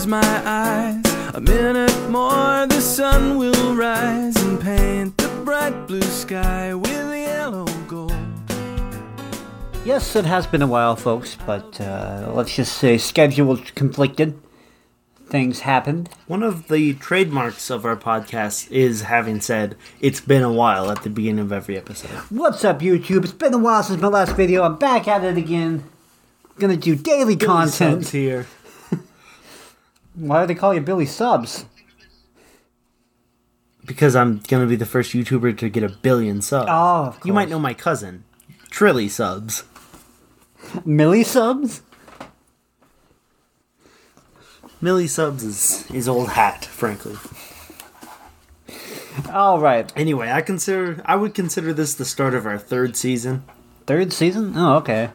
opens my eyes. A minute more, the sun will rise and paint the bright blue sky with yellow gold. Yes, it has been a while, folks, but uh, let's just say schedule conflicted. Things happened. One of the trademarks of our podcast is having said it's been a while at the beginning of every episode. What's up, YouTube? It's been a while since my last video. I'm back at it again. Gonna do daily Subs content. here. Why do they call you Billy Subs? Because I'm gonna be the first YouTuber to get a billion subs. Oh, of You might know my cousin, Trilly Subs. Millie Subs? Millie Subs is is old hat, frankly. All right. Anyway, I consider I would consider this the start of our third season. Third season? Oh, okay.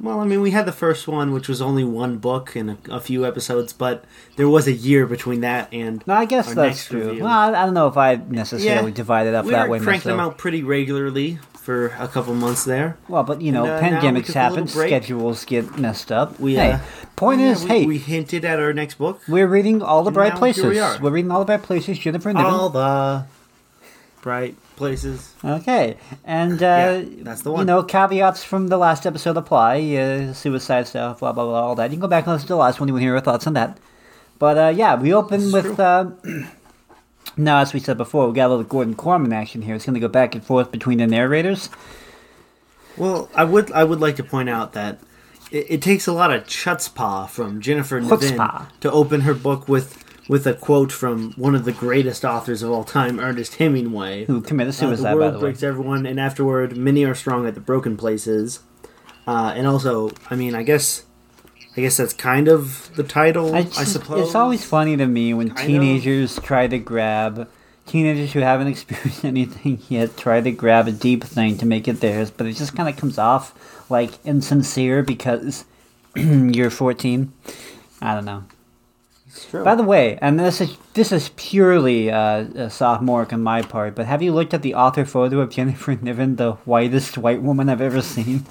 Well, I mean, we had the first one, which was only one book and a, a few episodes, but there was a year between that and No, I guess that's next true. review. Well, I I don't know if I necessarily divided up we that were way cranking them myself. out pretty regularly for a couple months there. Well, but you know, And, uh, pandemics took a little happen, schedules get messed up. We, hey, uh, point Yeah, is, we, hey, we hinted at our next book. we're reading all the bright places. we are. are reading all the bright places. Jennifer Niven. All the bright places. Okay, and uh, Yeah, that's the one. You know, caveats from the last episode apply. Uh, suicide stuff, blah blah blah, all that. You can go back and listen to the last one. You will hear our thoughts on that. But uh, yeah, we open with. Uh, now, as we said before, we got a little Gordon Korman action here. It's going to go back and forth between the narrators. Well, I would I would like to point out that it, it takes a lot of chutzpah from Jennifer Niven to open her book with with a quote from one of the greatest authors of all time, Ernest Hemingway. Who committed Uh, suicide, the by world the way. breaks everyone, and afterward, many are strong at the broken places. Uh, and also, I mean, I guess, I guess that's kind of the title, I, just- suppose. It's always funny to me when Kind of. teenagers try to grab teenagers who haven't experienced anything yet try to grab a deep thing to make it theirs, but it just kind of comes off like insincere because you're 14. I don't know. It's true. By the way, and this is this is purely uh, sophomoric on my part, but have you looked at the author photo of Jennifer Niven, the whitest white woman I've ever seen?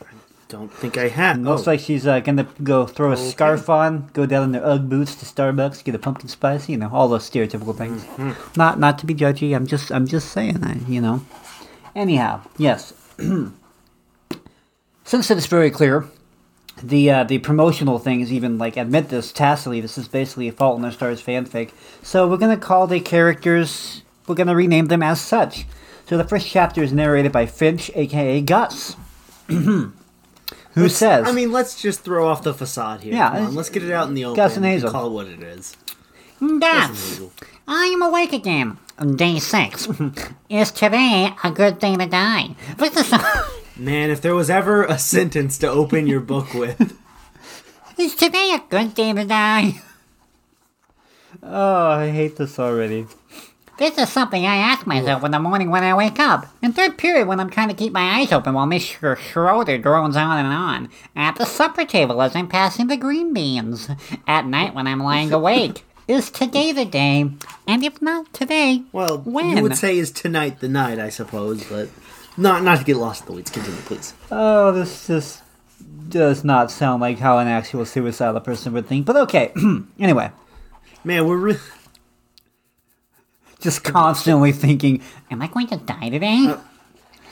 I don't think I have. Looks Oh, like she's uh, gonna go throw a scarf on, go down in their UGG boots to Starbucks, get a pumpkin spice, you know, all those stereotypical things. Mm-hmm. Not not to be judgy. I'm just I'm just saying that, you know. Anyhow, yes. Since it is very clear, the uh, the promotional things even like admit this tacitly. This is basically a Fault in Our Stars fanfic. So we're gonna call the characters. We're gonna rename them as such. So the first chapter is narrated by Finch, aka Gus. Who let's- says? I mean, let's just throw off the facade here. Yeah, let's get it out in the open. Gus and Hazel. Call it what it is. Gus, Hazel. I am awake again. Day six. Is today a good day to die? This is, Man, if there was ever a sentence to open your book with, is today a good day to die? Oh, I hate this already. This is something I ask myself in the morning when I wake up. In third period when I'm trying to keep my eyes open while Mr. Schroeder drones on and on. At the supper table as I'm passing the green beans. At night when I'm lying awake. Is today the day? And if not today, well, when? you would say is tonight the night, I suppose, but not not to get lost in the weeds. Continue, please. Oh, this just does not sound like how an actual suicidal person would think. But okay. anyway, Man, we're re- just constantly thinking, am I going to die today? Uh,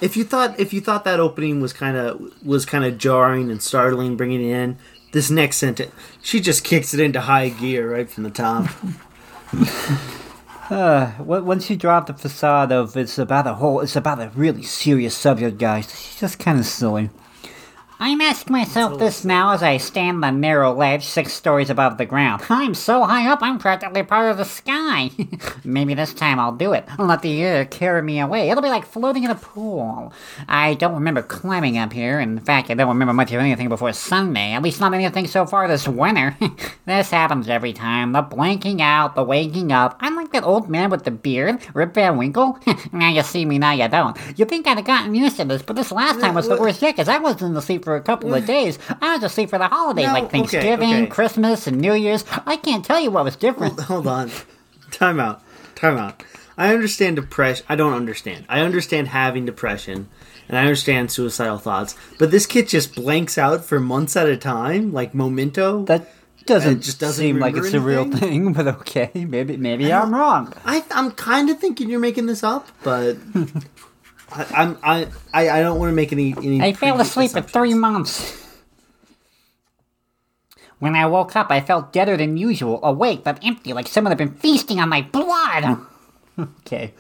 if you thought if you thought that opening was kind of was kind of jarring and startling, bringing it in, this next sentence, she just kicks it into high gear right from the top. uh, once you drop the facade of it's about a whole, it's about a really serious subject, guys. It's just kind of silly. I'm asking myself this now as I stand on a narrow ledge six stories above the ground. I'm so high up, I'm practically part of the sky. Maybe this time I'll do it. I'll let the air carry me away. It'll be like floating in a pool. I don't remember climbing up here. In fact, I don't remember much of anything before Sunday. At least not anything so far this winter. this happens every time. The blanking out, the waking up. I'm like that old man with the beard, Rip Van Winkle. now you see me, now you don't. You think I'd have gotten used to this, but this last time was the worst yet, because I wasn't asleep for a couple of days. I was asleep for the holidays, No, like Thanksgiving, okay. Christmas, and New Year's. I can't tell you what was different. Hold on, time out, time out. I understand depression. I don't understand. I understand having depression, and I understand suicidal thoughts. But this kid just blanks out for months at a time, like Memento. That Doesn't just doesn't seem like it's a real thing, but okay. Maybe maybe I'm wrong. I, I'm kind of thinking you're making this up, but I, I'm I, I I don't want to make any. any I fell asleep for three months. When I woke up, I felt deader than usual, awake but empty, like someone had been feasting on my blood. Okay.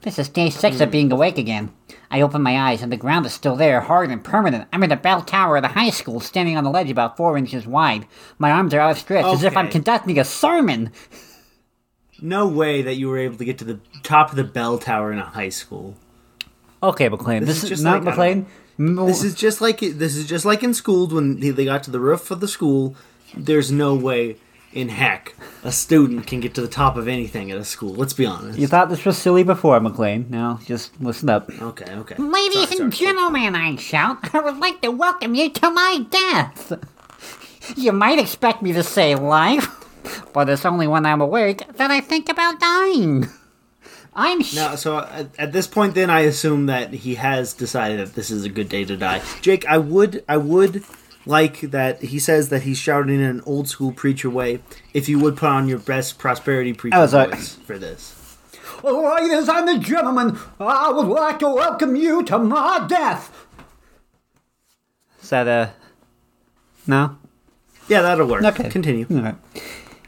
This is day six of hmm. being awake again. I open my eyes, and the ground is still there, hard and permanent. I'm in the bell tower of the high school, standing on a ledge about four inches wide. My arms are outstretched, as if I'm Okay. conducting a sermon. No way that you were able to get to the top of the bell tower in a high school. Okay, McLean. This This, is is just not like- McLean. Mo- This is just like this is just like in school when they they got to the roof of the school. There's no way in heck a student can get to the top of anything at a school. Let's be honest. you thought this was silly before, McLean. Now just listen up. Okay, okay. Ladies Sorry, and sorry. gentlemen, I shout, I would like to welcome you to my death. You might expect me to say life, but it's only when I'm awake that I think about dying. I'm sh- Now, so at, at this point, then I assume that he has decided that this is a good day to die. Jake, I would, I would like that he says that he's shouting in an old school preacher way. If you would put on your best prosperity preacher Oh, sorry. voice for this. Ladies and gentlemen, I would like to welcome you to my death. Is that a no? Yeah, that'll work. Okay. Continue. All right.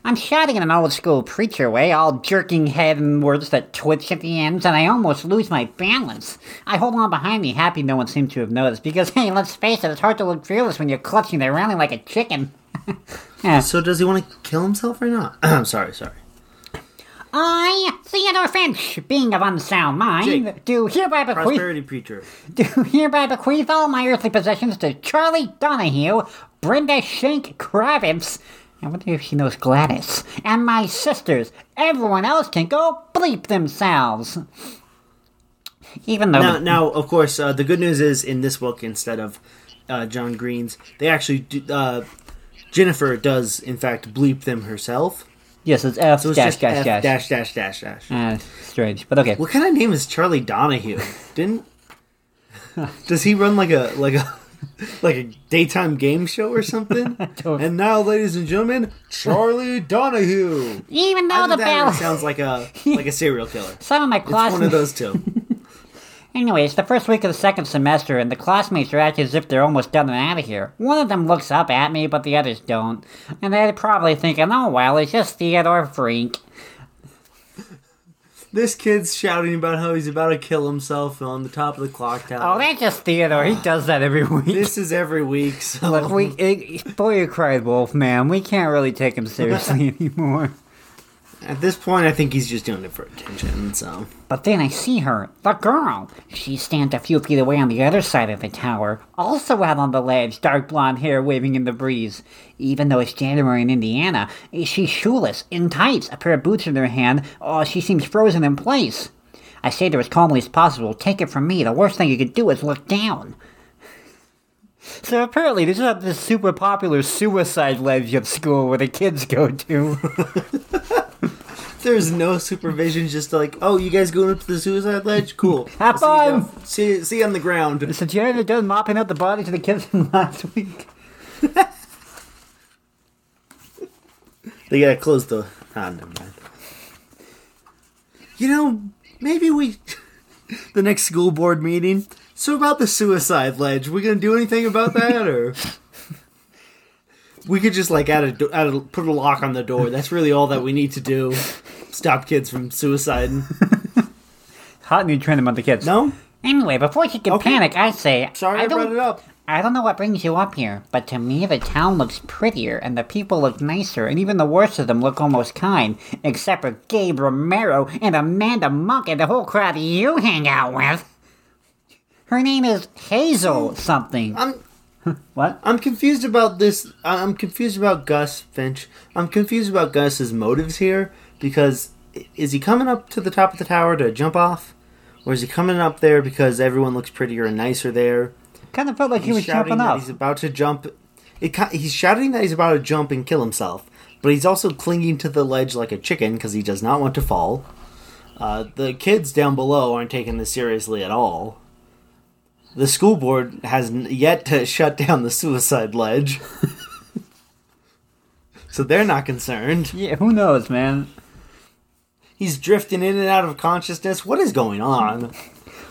I'm shouting in an old school preacher way, all jerking head and words that twitch at the ends, and I almost lose my balance. I hold on behind me, happy no one seems to have noticed, because hey, let's face it, it's hard to look fearless when you're clutching the railing like a chicken. yeah. So does he want to kill himself or not? I'm sorry, sorry. I, Theodore Finch, being of unsound mind, Jake. do hereby bequeath Prosperity preacher. do hereby bequeath all my earthly possessions to Charlie Donahue, Brenda Shank Kravitz. I wonder if she knows Gladys. And my sisters. Everyone else can go bleep themselves. Even though Now, now, of course, uh, the good news is in this book, instead of uh, John Green's, they actually do, uh, Jennifer does in fact bleep them herself. Yes, it's F So it's dash just dash F dash. dash dash dash dash. Ah, strange, but okay. What kind of name is Charlie Donahue? Didn't does he run like a like a like a daytime game show or something? and now, ladies and gentlemen, Charlie Donahue. even though the bell sounds like a like a serial killer. some of my classmates. It's one of those two. Anyway, it's the first week of the second semester, and the classmates are acting as if they're almost done and out of here. One of them looks up at me, but the others don't. And they're probably thinking, oh well, it's just Theodore Freak. This kid's shouting about how he's about to kill himself on the top of the clock tower. Oh, that's just Theodore, he does that every week. this is every week. So Look, we it, boy, you cried wolf, man. We can't really take him seriously anymore. At this point, I think he's just doing it for attention. So But then I see her, the girl. She stands a few feet away on the other side of the tower, also out on the ledge, dark blonde hair waving in the breeze. Even though it's January in Indiana, eh, she's shoeless, in tights, a pair of boots in her hand. Oh, she seems frozen in place. I say to her as calmly as possible, take it from me, the worst thing you could do is look down. So apparently, there's not this super popular suicide ledge at school where the kids go to. there's no supervision. Just like, oh, you guys going up to the suicide ledge? Cool. Have I'll see you fun. down- See, see you on the ground. Is the janitor done mopping up the bodies of the kids from last week? They gotta close the. Ah, never mind. You know, maybe we. the next school board meeting. So about the suicide ledge, we gonna do anything about that, or we could just like add a, do- add a put a lock on the door. That's really all that we need to do. Stop kids from suiciding. Hot new trend among the kids. No, Anyway, before she can Okay. panic, I say, sorry I, I don't, brought it up. I don't know what brings you up here, but to me the town looks prettier and the people look nicer, and even the worst of them look almost kind, except for Gabe Romero and Amanda Monk and the whole crowd you hang out with. Her name is Hazel something. I'm What? I'm confused about this. I'm confused about Gus Finch. I'm confused about Gus's motives here because is he coming up to the top of the tower to jump off, or is he coming up there because everyone looks prettier and nicer there? Kind of felt like he was jumping up. he's about to jump. It, he's shouting that he's about to jump and kill himself, but he's also clinging to the ledge like a chicken because he does not want to fall. Uh, the kids down below aren't taking this seriously at all. The school board has yet to shut down the suicide ledge. so they're not concerned. Yeah, who knows, man? He's drifting in and out of consciousness. What is going on?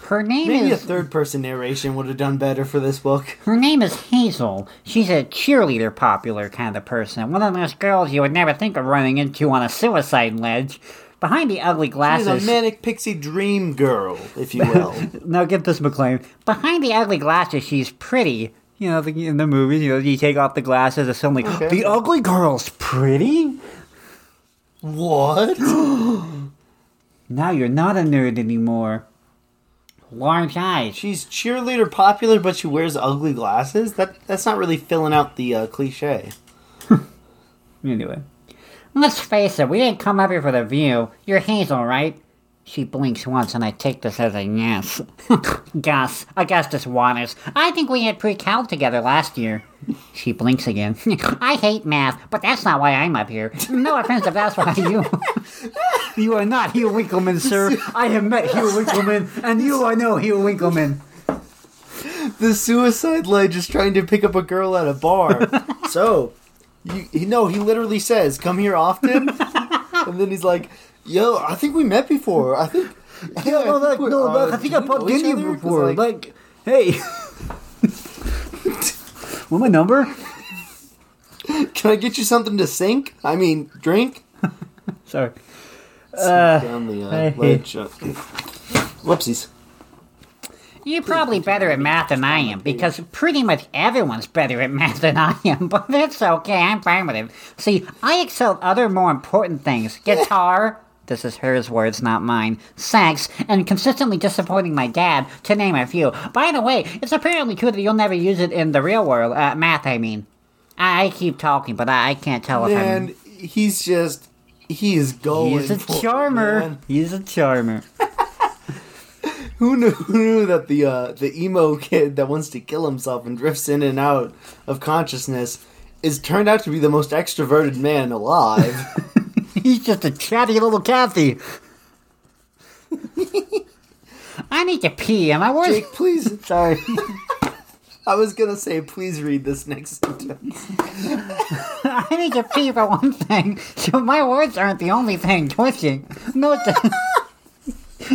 Her name Maybe a third person narration would have done better for this book. her name is Hazel. She's a cheerleader popular kind of person. One of those girls you would never think of running into on a suicide ledge. Behind the ugly glasses. She's a manic pixie dream girl, if you will. Now get this, McLean. Behind the ugly glasses, she's pretty. You know, the, in the movies, you know, you take off the glasses, and suddenly the ugly girl's pretty. what? Now you're not a nerd anymore. Large eyes. She's cheerleader popular, but she wears ugly glasses. That that's not really filling out the uh, cliche. Anyway, Let's face it, we didn't come up here for the view. You're Hazel, right? She blinks once, and I take this as a yes. Gus, Augustus Waters. I think we had pre-cal together last year. She blinks again. I hate math, but that's not why I'm up here. No offense if that's why you. you are not Hugh Winkleman, sir. I have met Hugh Winkleman, and you are no Hugh Winkleman. The suicide ledge is trying to pick up a girl at a bar. so, you, he, no, he literally says, "Come here often," and then he's like, "Yo, I think we met before. I think." Yeah, no, like, we're- no, uh, I think do I we know bumped each into other? you 'Cause, before. like, Like, hey. Want my number? can I get you something to sink? I mean, drink. Sorry. Uh, Down the uh, hey. ledge. Uh, whoopsies. You're probably better at math than I am, because pretty much everyone's better at math than I am, but that's okay, I'm fine with it. See, I excel at other more important things. Guitar, this is hers words, not mine, sex, and consistently disappointing my dad, to name a few. By the way, it's apparently true that you'll never use it in the real world, uh, math I mean. I, I keep talking, but I, I can't tell if I'm... Man, he's just. He is going. he's a it, charmer. man. He's a charmer. Who knew, who knew that the uh, the emo kid that wants to kill himself and drifts in and out of consciousness is turned out to be the most extroverted man alive? He's just a chatty little Kathy. I need to pee, am I worth... Jake, please. Sorry. I was gonna say, please read this next sentence. I need to pee for one thing, so my words aren't the only thing twitching. Note the,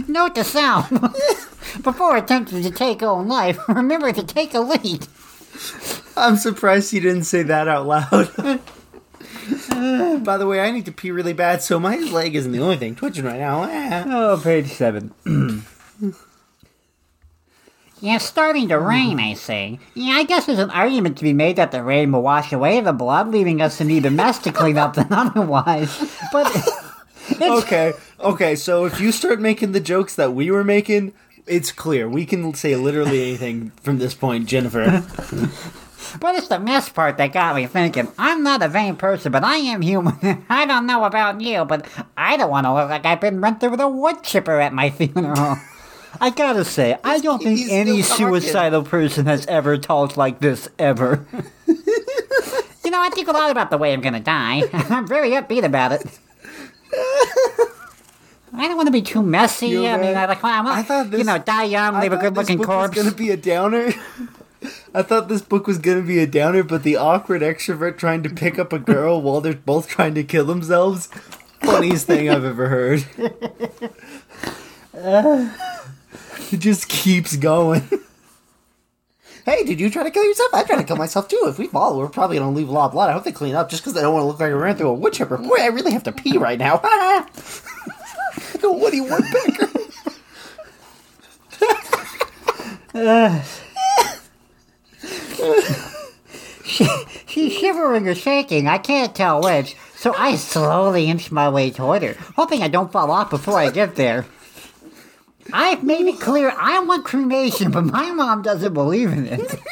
note the sound. Before attempting to take own life, remember to take a lead. I'm surprised you didn't say that out loud. By the way, I need to pee really bad, so my leg isn't the only thing twitching right now. Ah. Oh, page seven. Yeah, it's starting to rain, I say. Yeah, I guess there's an argument to be made that the rain will wash away the blood, leaving us in need of mess to clean up than otherwise. But it's, Okay, okay, so if you start making the jokes that we were making, it's clear. We can say literally anything from this point, Jennifer. but it's the mess part that got me thinking. I'm not a vain person, but I am human. I don't know about you, but I don't want to look like I've been run through with a wood chipper at my funeral. I gotta say, I don't think any suicidal person has ever talked like this ever. You know, I think a lot about the way I'm gonna die. I'm very upbeat about it. I don't want to be too messy. You I mean, I like, I, I thought you know, die young, leave a good-looking this book corpse. was gonna be a downer. I thought this book was gonna be a downer, but the awkward extrovert trying to pick up a girl while they're both trying to kill themselves. Funniest thing I've ever heard. it just keeps going. Hey, did you try to kill yourself? I tried to kill myself too. If we fall, we're probably gonna leave a lot of blood. I hope they clean up just because they don't want to look like I ran through a wood chipper. Boy, I really have to pee right now. a Woody Woodpecker. She's shivering or shaking, I can't tell which, so I slowly inch my way toward her, hoping I don't fall off before I get there. I've made it clear I want cremation, but my mom doesn't believe in it.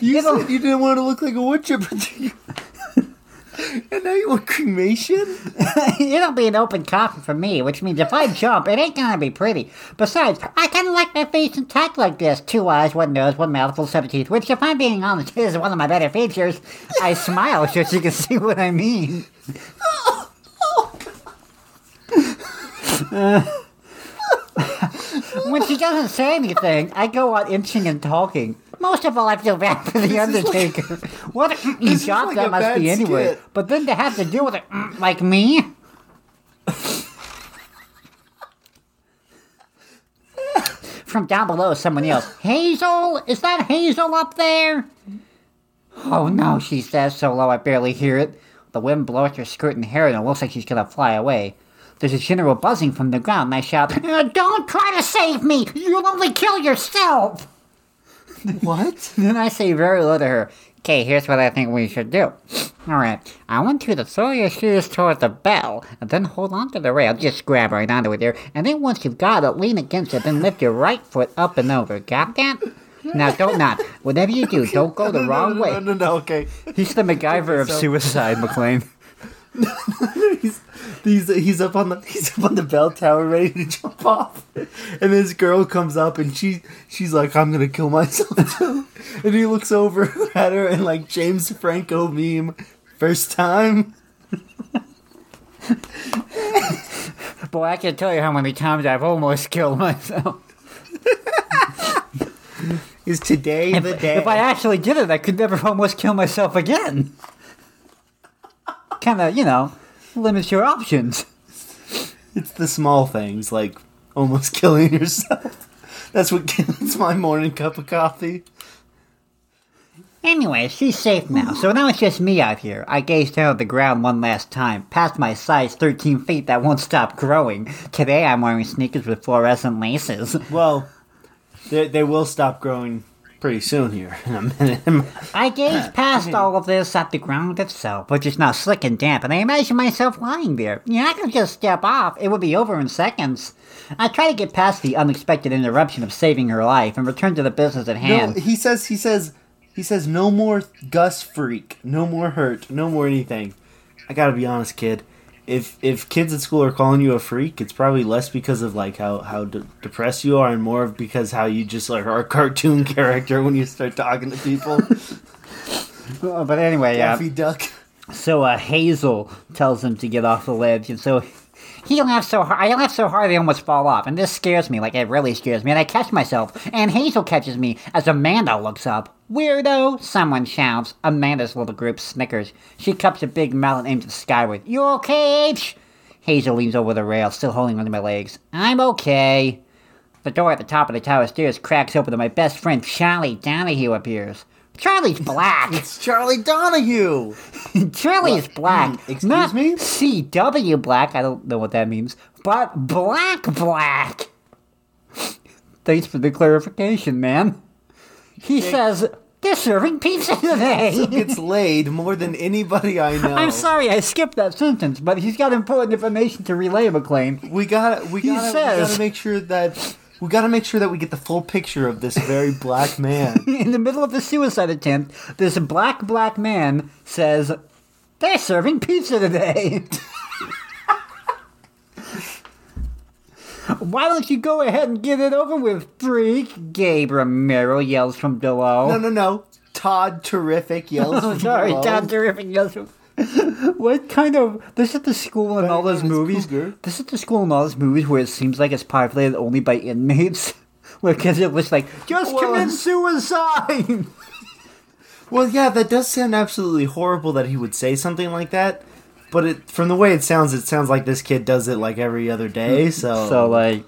You said you didn't want to look like a wood chipper, and now you want cremation? It'll be an open coffin for me, which means if I jump, it ain't gonna be pretty. Besides, I kinda like my face intact like this. Two eyes, one nose, one mouth, full seven teeth, which, if I'm being honest, is one of my better features. I smile so you can see what I mean. When she doesn't say anything, I go on inching and talking. Most of all, I feel bad for the Undertaker. what a This job like that must be anyway. skit. But then to have to deal with it like me. From down below, someone yells, Hazel? Is that Hazel up there? Oh no, she says so low I barely hear it. The wind blows her skirt and hair and it looks like she's gonna fly away. There's a general buzzing from the ground and I shout, "Uh, Don't try to save me! You'll only kill yourself! What? Then I say very low to her, Okay, here's what I think we should do. Alright, I want you to throw your shoes toward the bell, and then hold on to the rail, just grab right onto it there, and then once you've got it, lean against it, then lift your right foot up and over. Got that? Now don't not. Whatever you do, don't go the wrong no, way. No, no, no, okay. He's the MacGyver of suicide, McLean. he's, he's he's up on the he's up on the bell tower ready to jump off, and this girl comes up and she she's like I'm gonna kill myself too, and he looks over at her and like James Franco meme, first time. Boy, I can't tell you how many times I've almost killed myself. Is today the day? If I actually did it, I could never almost kill myself again. Kind of, you know, limits your options. It's the small things like almost killing yourself. That's what that's my morning cup of coffee. Anyway, she's safe now, so now it's just me out here. I gaze down at the ground one last time, past my size 13 feet that won't stop growing. Today I'm wearing sneakers with fluorescent laces. Well, they they will stop growing pretty soon here in a minute. I gaze past all of this at the ground itself, which is now slick and damp, and I imagine myself lying there. Yeah, I could just step off. It would be over in seconds. I try to get past the unexpected interruption of saving her life and return to the business at hand. No, hand. he says he says he says no more Gus freak, no more hurt, no more anything. I gotta be honest, kid. If if kids at school are calling you a freak, it's probably less because of like how how de- depressed you are, and more of because how you just like are a cartoon character when you start talking to people. Uh, But anyway, yeah. Daffy Duck. So uh, Hazel tells him to get off the ledge, and so He laughed so hard. I laughed so hard they almost fall off, and this scares me. Like it really scares me. And I catch myself, and Hazel catches me as Amanda looks up. Weirdo! Someone shouts. Amanda's little group snickers. She cups a big mallet aimed skyward. You okay, H? Hazel leans over the rail, still holding onto my legs. I'm okay. The door at the top of the tower stairs cracks open, and my best friend Charlie Donahue appears. Charlie's black. It's Charlie Donahue. Charlie is black. Hmm, excuse not me? CW black. I don't know what that means. But black black. thanks for the clarification, man. He says they're serving pizza today. Gets laid more than anybody I know. I'm sorry I skipped that sentence, but he's got important information to relay, McLean. We gotta, we He gotta, we says- gotta make sure that we gotta make sure that we get the full picture of this very black man. In the middle of the suicide attempt, this black, black man says, They're serving pizza today. Why don't you go ahead and get it over with, freak? Gabe Romero yells from below. No, no, no. Todd Terrific yells. Oh, from sorry, below. Todd Terrific yells from. What kind of. This is the school in all those Better known as movies. Cougar. This is the school in all those movies where it seems like it's populated only by inmates. Where kids are just like, just Well- commit suicide! Well, yeah, that does sound absolutely horrible that he would say something like that. But it, from the way it sounds, it sounds like this kid does it like every other day. So, So, like,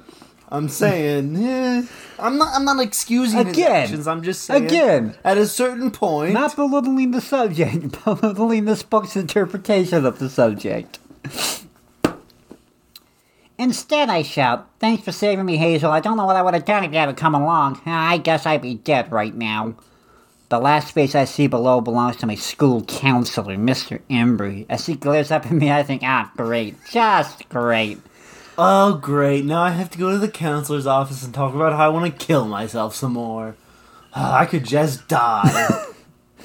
I'm saying, eh, I'm not, I'm not excusing his Again. actions. I'm just saying, Again. at a certain point, not belittling the subject, belittling this book's interpretation of the subject. Instead, I shout, Thanks for saving me, Hazel. I don't know what I would have done if you hadn't come along. I guess I'd be dead right now. The last face I see below belongs to my school counselor, Mr. Embry. As he glares up at me, I think, ah, great. Just great. Oh, great. Now I have to go to the counselor's office and talk about how I want to kill myself some more. Ah, I could just die.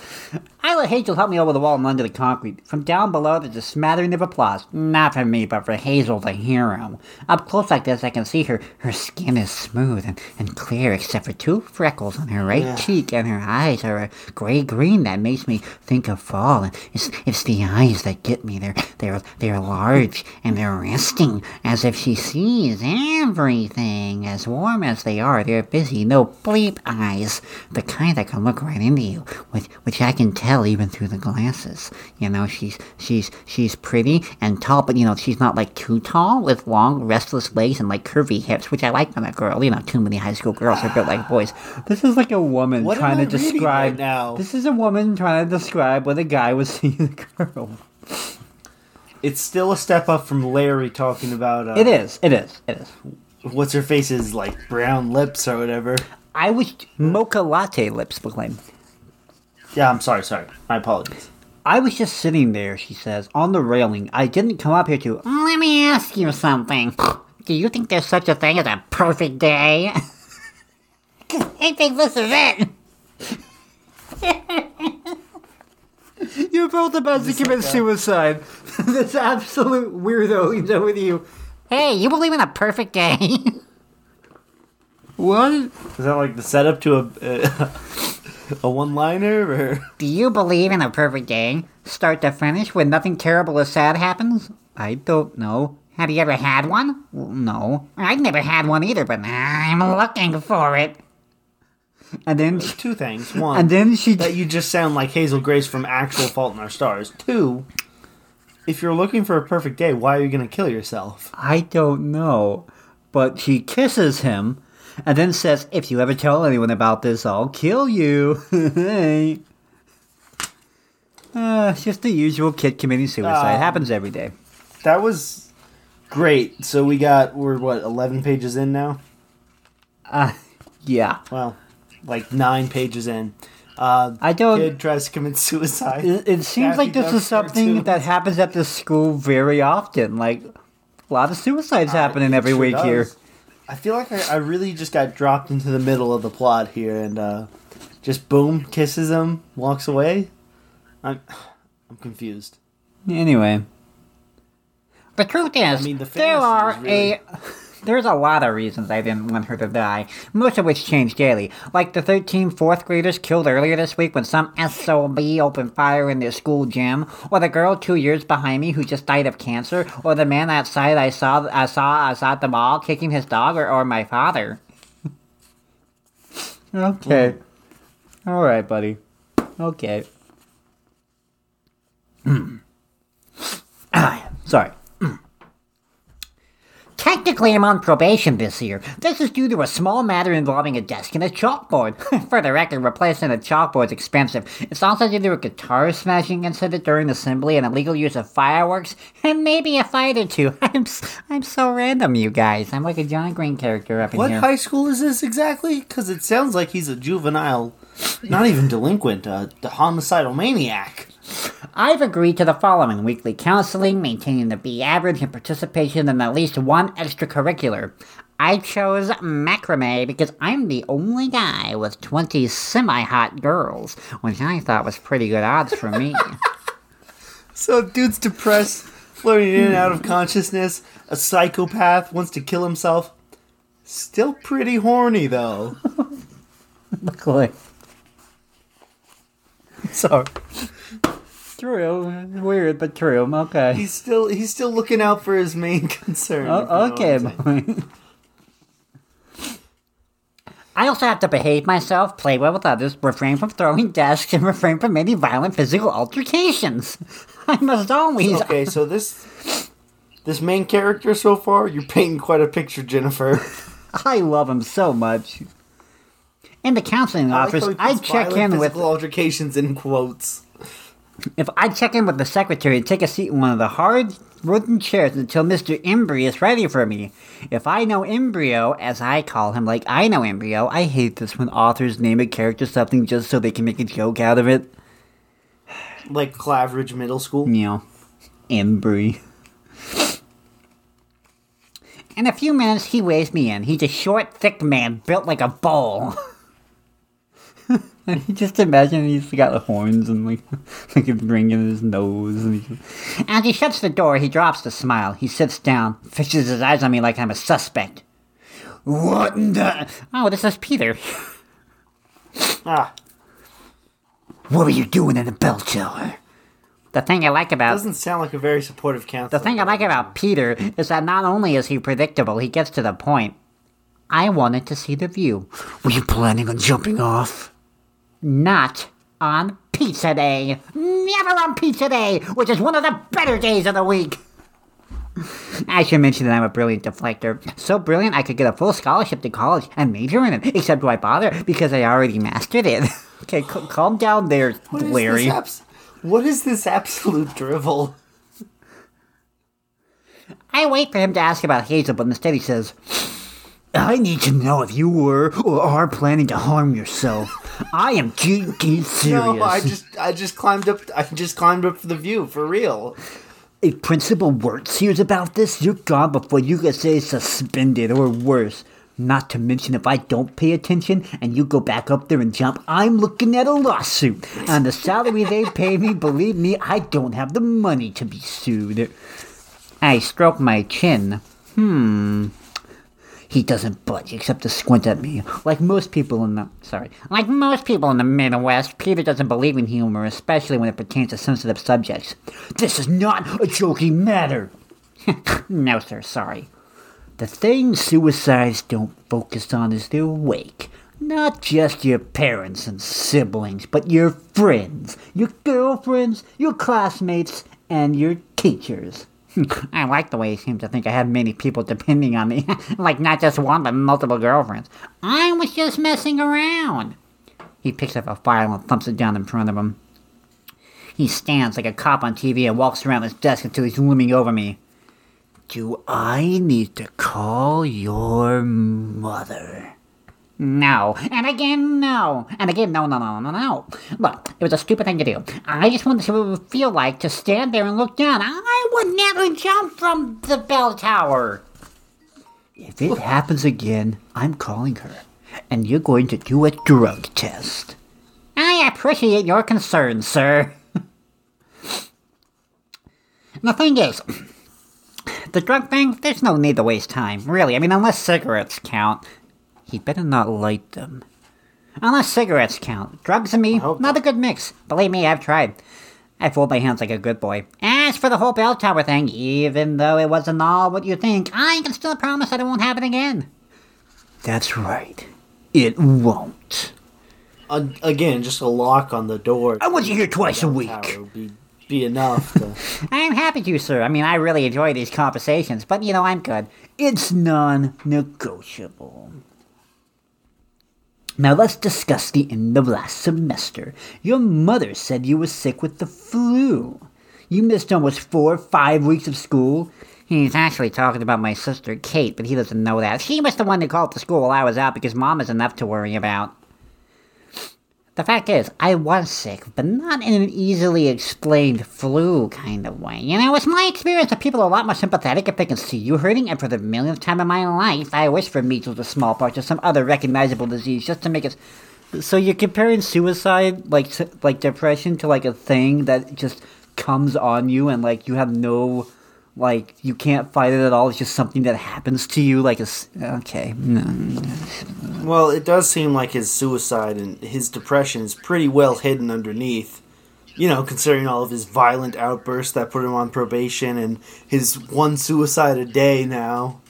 I let Hazel help me over the wall and under the concrete. From down below, there's a smattering of applause. Not for me, but for Hazel, the hero. Up close like this, I can see her. Her skin is smooth and, and clear, except for two freckles on her right Yeah. cheek, and her eyes are a gray green that makes me think of fall. And it's, it's the eyes that get me. They're, they're, they're large and they're resting, as if she sees everything. As warm as they are, they're busy, no bleep eyes. The kind that can look right into you, which, which I can tell even through the glasses. You know, she's, she's, she's pretty and tall, but you know, she's not like too tall with long, restless legs and like curvy hips, which I like in a girl. You know, too many high school girls are built like boys. This is like a woman What trying to describe. right now? This is a woman trying to describe what a guy was see in a girl. It's still a step up from Larry talking about. Uh, It is. It is. It is. What's her face's like brown lips or whatever. I wish mocha latte lips proclaim. Yeah, I'm sorry, sorry. My apologies. I was just sitting there, she says, on the railing. I didn't come up here to. Let me ask you something. Do you think there's such a thing as a perfect day? I think this is it. You're both about to commit suicide. this absolute weirdo is done with you. Hey, you believe in a perfect day? What? Is that like the setup to a a one liner or? Do you believe in a perfect day? Start to finish when nothing terrible or sad happens? I don't know. Have you ever had one? No. I've never had one either, but I'm looking for it. And then, Two things. One, and then she. that you just sound like Hazel Grace from actual Fault in Our Stars. Two, if you're looking for a perfect day, why are you gonna kill yourself? I don't know. But she kisses him and then says, If you ever tell anyone about this, I'll kill you. Uh, it's just the usual kid committing suicide. Um, happens every day. That was great. So we got we're what eleven pages in now. Uh, yeah. Well, like nine pages in. Uh, I don't. kid tries to commit suicide. It, it seems Daffy like this is something that happens at this school very often. Like, a lot of suicides happening Uh, It every sure week here. I feel like I, I really just got dropped into the middle of the plot here, and uh, just boom, kisses him, walks away. I'm, I'm confused. Anyway. The truth is, I mean, the there are really- a There's a lot of reasons I didn't want her to die, most of which change daily. Like the 13 fourth graders killed earlier this week when some SOB opened fire in their school gym, or the girl two years behind me who just died of cancer, or the man outside I saw I saw I at the mall kicking his dog, or, or my father. okay. Alright, buddy. Okay. sorry. Technically, I'm on probation this year. This is due to a small matter involving a desk and a chalkboard. For the record, replacing a chalkboard is expensive. It's also due to a guitar smashing incident during assembly and illegal use of fireworks, and maybe a fight or two. I'm, I'm so random, you guys. I'm like a John Green character up in What here. high school is this exactly? Because it sounds like he's a juvenile, not even delinquent, uh, the homicidal maniac. I've agreed to the following weekly counseling, maintaining the B average, and participation in at least one extracurricular. I chose macrame because I'm the only guy with 20 semi hot girls, which I thought was pretty good odds for me. So, dude's depressed, floating in and out of consciousness, a psychopath, wants to kill himself. Still pretty horny, though. Luckily. Sorry. True. Weird, but true. Okay. He's still he's still looking out for his main concern. Oh, if you know Oh, what okay, I'm saying. I also have to behave myself, play well with others, refrain from throwing desks, and refrain from any violent physical altercations. I must always. Okay, so this this main character so far, you're painting quite a picture, Jennifer. I love him so much. In the counseling I like office, how he I puts check violent in with physical altercations in quotes. If I check in with the secretary and take a seat in one of the hard wooden chairs until Mr. Embry is ready for me. If I know Embryo, as I call him, like I know Embryo, I hate this when authors name a character something just so they can make a joke out of it. Like Claveridge Middle School. Know, Embry. In a few minutes, he waves me in. He's a short, thick man built like a bowl. Just imagine he's got the horns and like like a ring in his nose and he's As he shuts the door, he drops the smile. He sits down, fishes his eyes on me like I'm a suspect. What in the Oh, this is Peter. Ah, What were you doing in the bell tower? The thing I like about doesn't sound like a very supportive counselor. the thing I like about Peter is that not only is he predictable, he gets to the point. I wanted to see the view, Were you planning on jumping off? Not on pizza day. Never on pizza day, which is one of the better days of the week. I should mention that I'm a brilliant deflector. So brilliant I could get a full scholarship to college and major in it. Except why bother? Because I already mastered it. okay, c- calm down there, What is Larry. this abs- what is this absolute drivel? I wait for him to ask about Hazel, but instead he says, I need to know if you were or are planning to harm yourself. I am geeky serious. No, I just I just climbed up I just climbed up for the view for real. If Principal Wertz hears about this, you're gone before you can say suspended or worse. Not to mention, if I don't pay attention and you go back up there and jump, I'm looking at a lawsuit. On the salary they pay me, believe me, I don't have the money to be sued. I stroke my chin. Hmm. He doesn't budge except to squint at me, like most people in the. Sorry. Like most people in the Midwest, Peter doesn't believe in humor, especially when it pertains to sensitive subjects. This is not a joking matter. No, sir, sorry. The thing suicides don't focus on is their wake. Not just your parents and siblings, but your friends, your girlfriends, your classmates, and your teachers. I like the way he seems to think I have many people depending on me. like, not just one, but multiple girlfriends. I was just messing around. He picks up a file and thumps it down in front of him. He stands like a cop on TV and walks around his desk until he's looming over me. Do I need to call your mother? No. And again, no. And again, no, no, no, no, no. Look, it was a stupid thing to do. I just wanted to see what it would feel like to stand there and look down. I would never jump from the bell tower. If it happens again, I'm calling her. And you're going to do a drug test. I appreciate your concern, sir. the thing is, the drug thing, there's no need to waste time, really. I mean, unless cigarettes count. He better not light them. Unless cigarettes count. Drugs and me, not a good mix. Believe me, I've tried. I fold my hands like a good boy. As for the whole bell tower thing, even though it wasn't all what you think, I can still promise that it won't happen again. That's right. It won't. Uh, again, just a lock on the door. I want you here twice a week. would be be enough. To, I'm happy to, sir. I mean, I really enjoy these conversations, but you know, I'm good. It's non negotiable. Now let's discuss the end of last semester. Your mother said you were sick with the flu. You missed almost four or five weeks of school. He's actually talking about my sister Kate, but he doesn't know that. She was the one who called the school while I was out because mom has enough to worry about. The fact is, I was sick, but not in an easily explained flu kind of way. You know, it's my experience that people are a lot more sympathetic if they can see you hurting, and for the millionth time in my life, I wish for measles or smallpox or some other recognizable disease just to make it. So you're comparing suicide, like like depression, to like a thing that just comes on you, and like you have no, like you can't fight it at all. It's just something that happens to you. Like a okay, well, it does seem like his suicide and his depression is pretty well hidden underneath. You know, considering all of his violent outbursts that put him on probation and his one suicide a day now.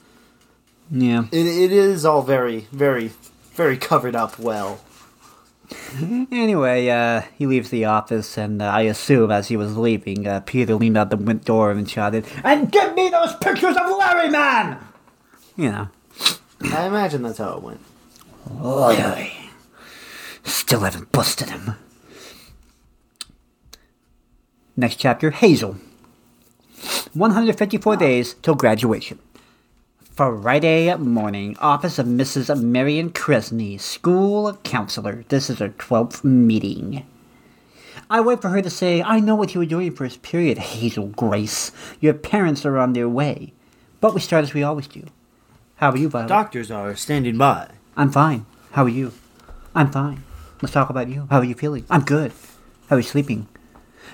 yeah. It, it is all very, very, very covered up well. Anyway, uh, he leaves the office, and uh, I assume as he was leaving, uh, Peter leaned out the win- door and shouted, "And give me those pictures of Larry, man!" You know. I imagine that's how it went. Larry. Still haven't busted him. Next chapter Hazel. 154 days till graduation. Friday morning, office of Mrs. Marion Kresney, school counselor. This is her 12th meeting. I wait for her to say, I know what you were doing first period, Hazel Grace. Your parents are on their way. But we start as we always do. How are you, Violet? The doctors are standing by. I'm fine. How are you? I'm fine. Let's talk about you. How are you feeling? I'm good. How are you sleeping?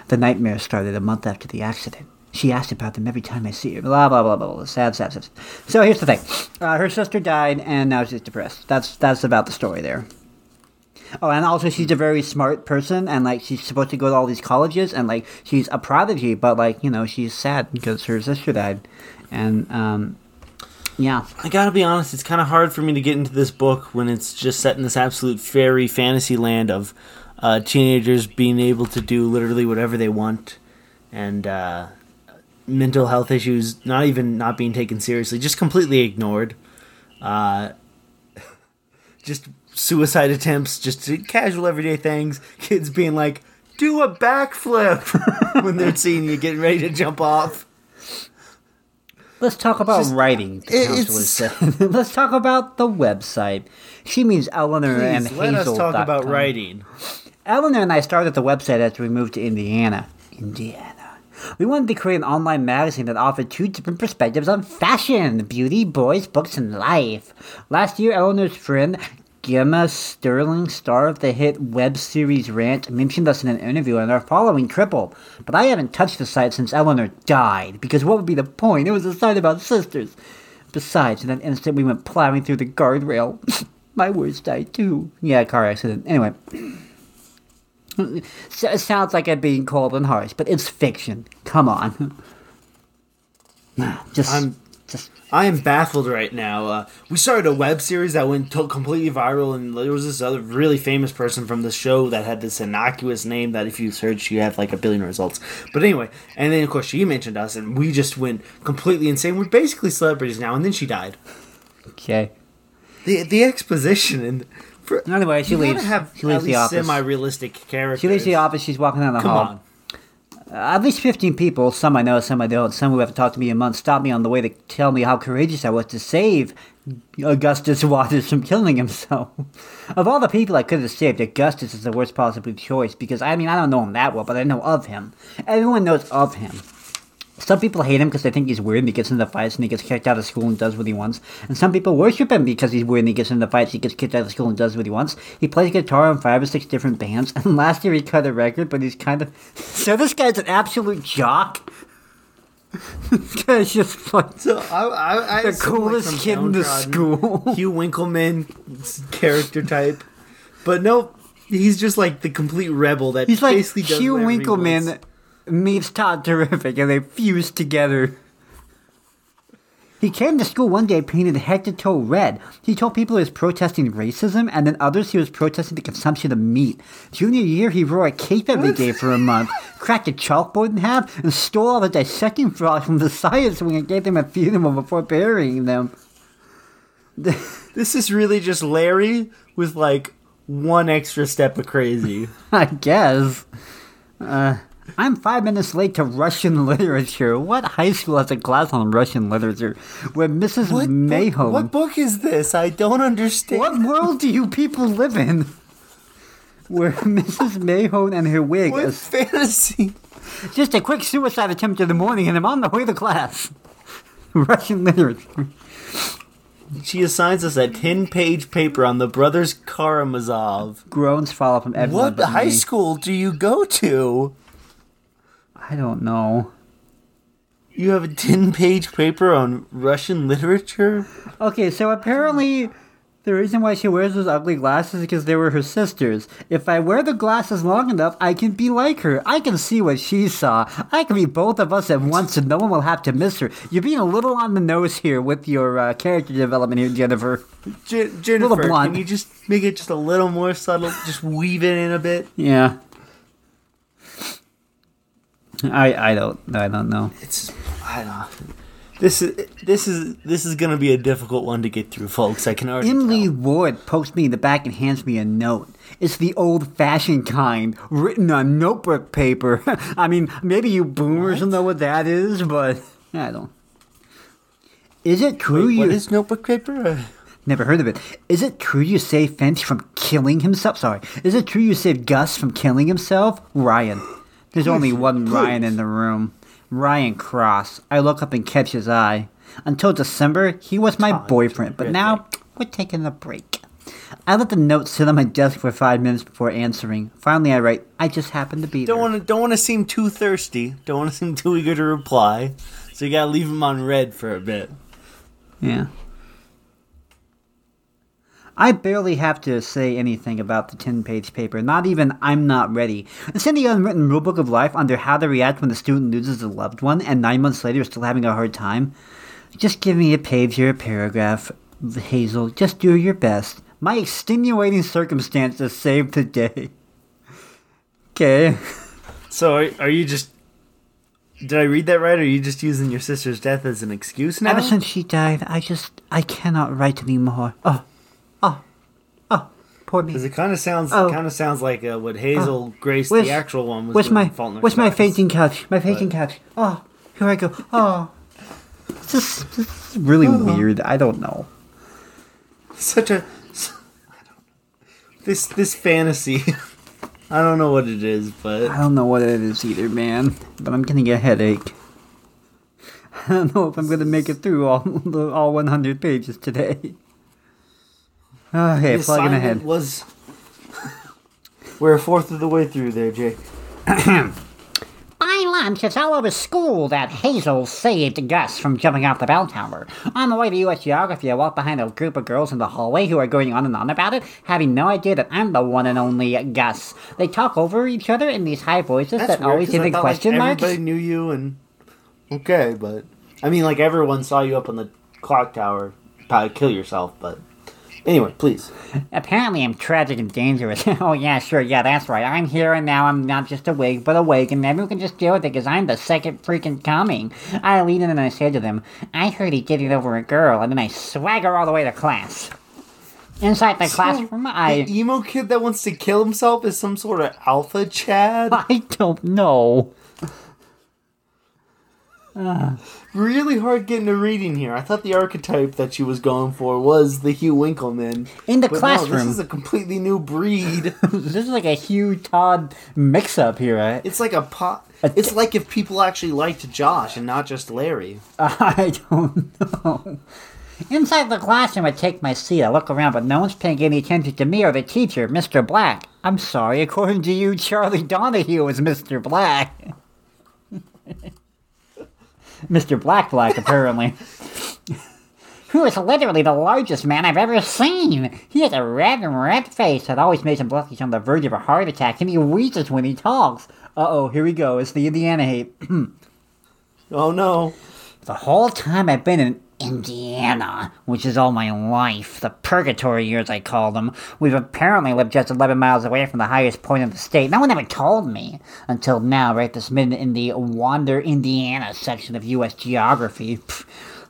The nightmare started a month after the accident. She asks about them every time I see her. Blah blah blah blah. blah. Sad, sad, sad. So here's the thing: uh, her sister died, and now she's depressed. That's that's about the story there. Oh, and also she's a very smart person, and like she's supposed to go to all these colleges, and like she's a prodigy, but like you know she's sad because her sister died, and um, yeah, I gotta be honest, it's kind of hard for me to get into this book when it's just set in this absolute fairy fantasy land of uh, teenagers being able to do literally whatever they want, and uh, mental health issues not even not being taken seriously, just completely ignored. Uh, just suicide attempts, just casual everyday things. Kids being like, "Do a backflip" when they're seeing you getting ready to jump off. Let's talk about Just- writing. The counselor said. Let's talk about the website. She means Eleanor and Please let us talk about com. writing. Eleanor and I started the website after we moved to Indiana. Indiana. We wanted to create an online magazine that offered two different perspectives on fashion, beauty, boys, books, and life. Last year, Eleanor's friend Gemma Sterling, star of the hit web series Rant, mentioned us in an interview, and our following tripled. But I haven't touched the site since Eleanor died, because what would be the point? It was a site about sisters. Besides, in that instant, we went plowing through the guardrail. My words died too. Yeah, car accident. Anyway. S- It sounds like I'm being cold and harsh, but it's fiction. Come on. Just, I'm- just I am baffled right now. Uh, we started a web series that went to- completely viral, and there was this other really famous person from the show that had this innocuous name that if you search, you have like a billion results. But anyway, and then of course she mentioned us, and we just went completely insane. We're basically celebrities now, and then she died. okay. The the exposition and for Anyway, she leaves. Have She leaves the office. Semi-realistic characters. She leaves the office. She's walking down the Come hall. on. Uh, at least 15 people, some I know, some I don't, some who haven't talked to me in months, stopped me on the way to tell me how courageous I was to save Augustus Waters from killing himself. of all the people I could have saved, Augustus is the worst possible choice because, I mean, I don't know him that well, but I know of him. Everyone knows of him. Some people hate him because they think he's weird and he gets into fights and he gets kicked out of school and does what he wants. And some people worship him because he's weird and he gets into fights, and he gets kicked out of school and does what he wants. He plays guitar in five or six different bands. And last year he cut a record, but he's kind of. So this guy's an absolute jock? this guy's just like So I, I, I the assume, like, coolest kid in the school. Hugh Winkleman character type, but no, he's just like the complete rebel that He's like basically does Hugh Winkleman. Meets Todd Terrific and they fuse together. He came to school one day painted head to toe red. He told people he was protesting racism, and then others he was protesting the consumption of meat. Junior year, he wore a cape every day for a month, cracked a chalkboard in half, and stole all the dissecting frogs from the science wing and gave them a funeral before burying them. This is really just Larry with like one extra step of crazy. I guess. Uh, I'm five minutes late to Russian literature. What high school has a class on Russian literature where Mrs. What Mayholm? book, what book is this? I don't understand. What world do you people live in? Where Mrs. Mayhone and her wig What is fantasy? just a quick suicide attempt in the morning and I'm on the way to class. Russian literature. She assigns us a ten-page paper on the brothers Karamazov. Groans follow from everyone. What high me. school do you go to? I don't know. You have a ten-page paper on Russian literature. Okay, so apparently the reason why she wears those ugly glasses is because they were her sisters. If I wear the glasses long enough, I can be like her. I can see what she saw. I can be both of us at once and no one will have to miss her. You're being a little on the nose here with your uh, character development here, Jennifer. Jennifer, can you just make it just a little more subtle? Just weave it in a bit. Yeah. I I don't I don't know. It's I don't. This is this is this is gonna be a difficult one to get through, folks. I can already Emily tell. Ward pokes me in the back and hands me a note. It's the old-fashioned kind, written on notebook paper. I mean, maybe you boomers will know what that is, but I don't. Is it true Wait, you what is notebook paper? Uh, never heard of it? Is it true you saved Finch from killing himself? Sorry, is it true you saved Gus from killing himself? Ryan. There's only one Ryan in the room. Ryan Cross. I look up and catch his eye. Until December, he was my boyfriend, but now we're taking a break. I let the note sit on my desk for five minutes before answering. Finally, I write, I just happened to be Don't there. want to don't want to seem too thirsty. Don't want to seem too eager to reply. So you gotta leave him on red for a bit. Yeah. I barely have to say anything about the 10 page paper, not even I'm not ready. It's in the unwritten rulebook of life under how to react when the student loses a loved one and nine months later is still having a hard time. Just give me a page or a paragraph, Hazel. Just do your best. My extenuating circumstances saved the day. Okay. So are, are you just? Did I read that right? Or are you just using your sister's death as an excuse now? Ever since she died, I just, I cannot write anymore. Oh, oh, oh, me. Because it kind of sounds Oh. kind of sounds like uh, what Hazel Grace, Where's- the actual one, was Where's my in Fault in Where's my fainting couch? My fainting couch. Oh, here I go. Oh, this is, really weird. I don't know. Such a. I don't know. This this fantasy. I don't know what it is, but I don't know what it is either, man. But I'm getting a headache. I don't know if I'm gonna make it through all the- all 100 pages today. Ah, okay, the plugging ahead. was. We're a fourth of the way through there, Jay. By lunch, it's all over school that Hazel saved Gus from jumping off the bell tower. On the way to U.S. Geography, I walked behind a group of girls in the hallway who are going on and on about it, having no idea that I'm the one and only Gus. They talk over each other in these high voices That's that weird, always 'cause I end in question like, marks. Everybody knew you, and okay, but I mean, like everyone saw you up on the clock tower, probably kill yourself. But anyway, please. Apparently, I'm tragic and dangerous. oh, yeah, sure, yeah, that's right. I'm here and now. I'm not just awake, but awake, and everyone can just deal with it because I'm the second freaking coming. I lean in and I say to them, I heard he did it over a girl, and then I swagger all the way to class. Inside the classroom, I. The emo kid that wants to kill himself is some sort of alpha Chad. I don't know. Ah. really hard getting a reading here. I thought the archetype that she was going for was the Hugh Winkleman. In the but No, classroom. this is a completely new breed. This is like a Hugh Todd mix up here, right? It's like a pot. It's like if people actually liked Josh and not just Larry. I don't know. Inside the classroom, I take my seat. I look around, but no one's paying any attention to me or the teacher, Mr. Black. I'm sorry, according to you, Charlie Donahue is Mr. Black. Mr. Black Black, apparently. Who is literally the largest man I've ever seen. He has a red and red face that always makes him look like he's on the verge of a heart attack, and he wheezes when he talks. Uh oh, here we go. It's the Indiana hate. Oh no. The whole time I've been in Indiana, which is all my life, the purgatory years I call them, we've apparently lived just 11 miles away from the highest point of the state. No one ever told me until now, right this minute, in the Wander, Indiana section of U.S. Geography.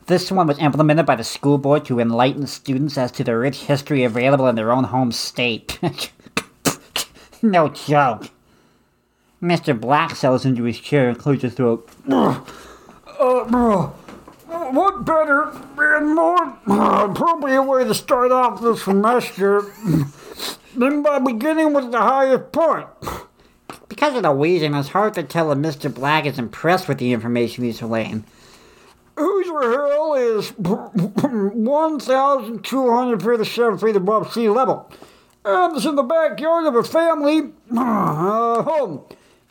This one was implemented by the school board to enlighten students as to the rich history available in their own home state. no joke. Mr. Black settles into his chair and clears his throat. What better and more appropriate way to start off this semester than by beginning with the highest point? Because of the wheezing, it's hard to tell if Mr. Black is impressed with the information he's relaying. Hoosier Hill is 1,237 feet above sea level. And it's in the backyard of a family uh, home.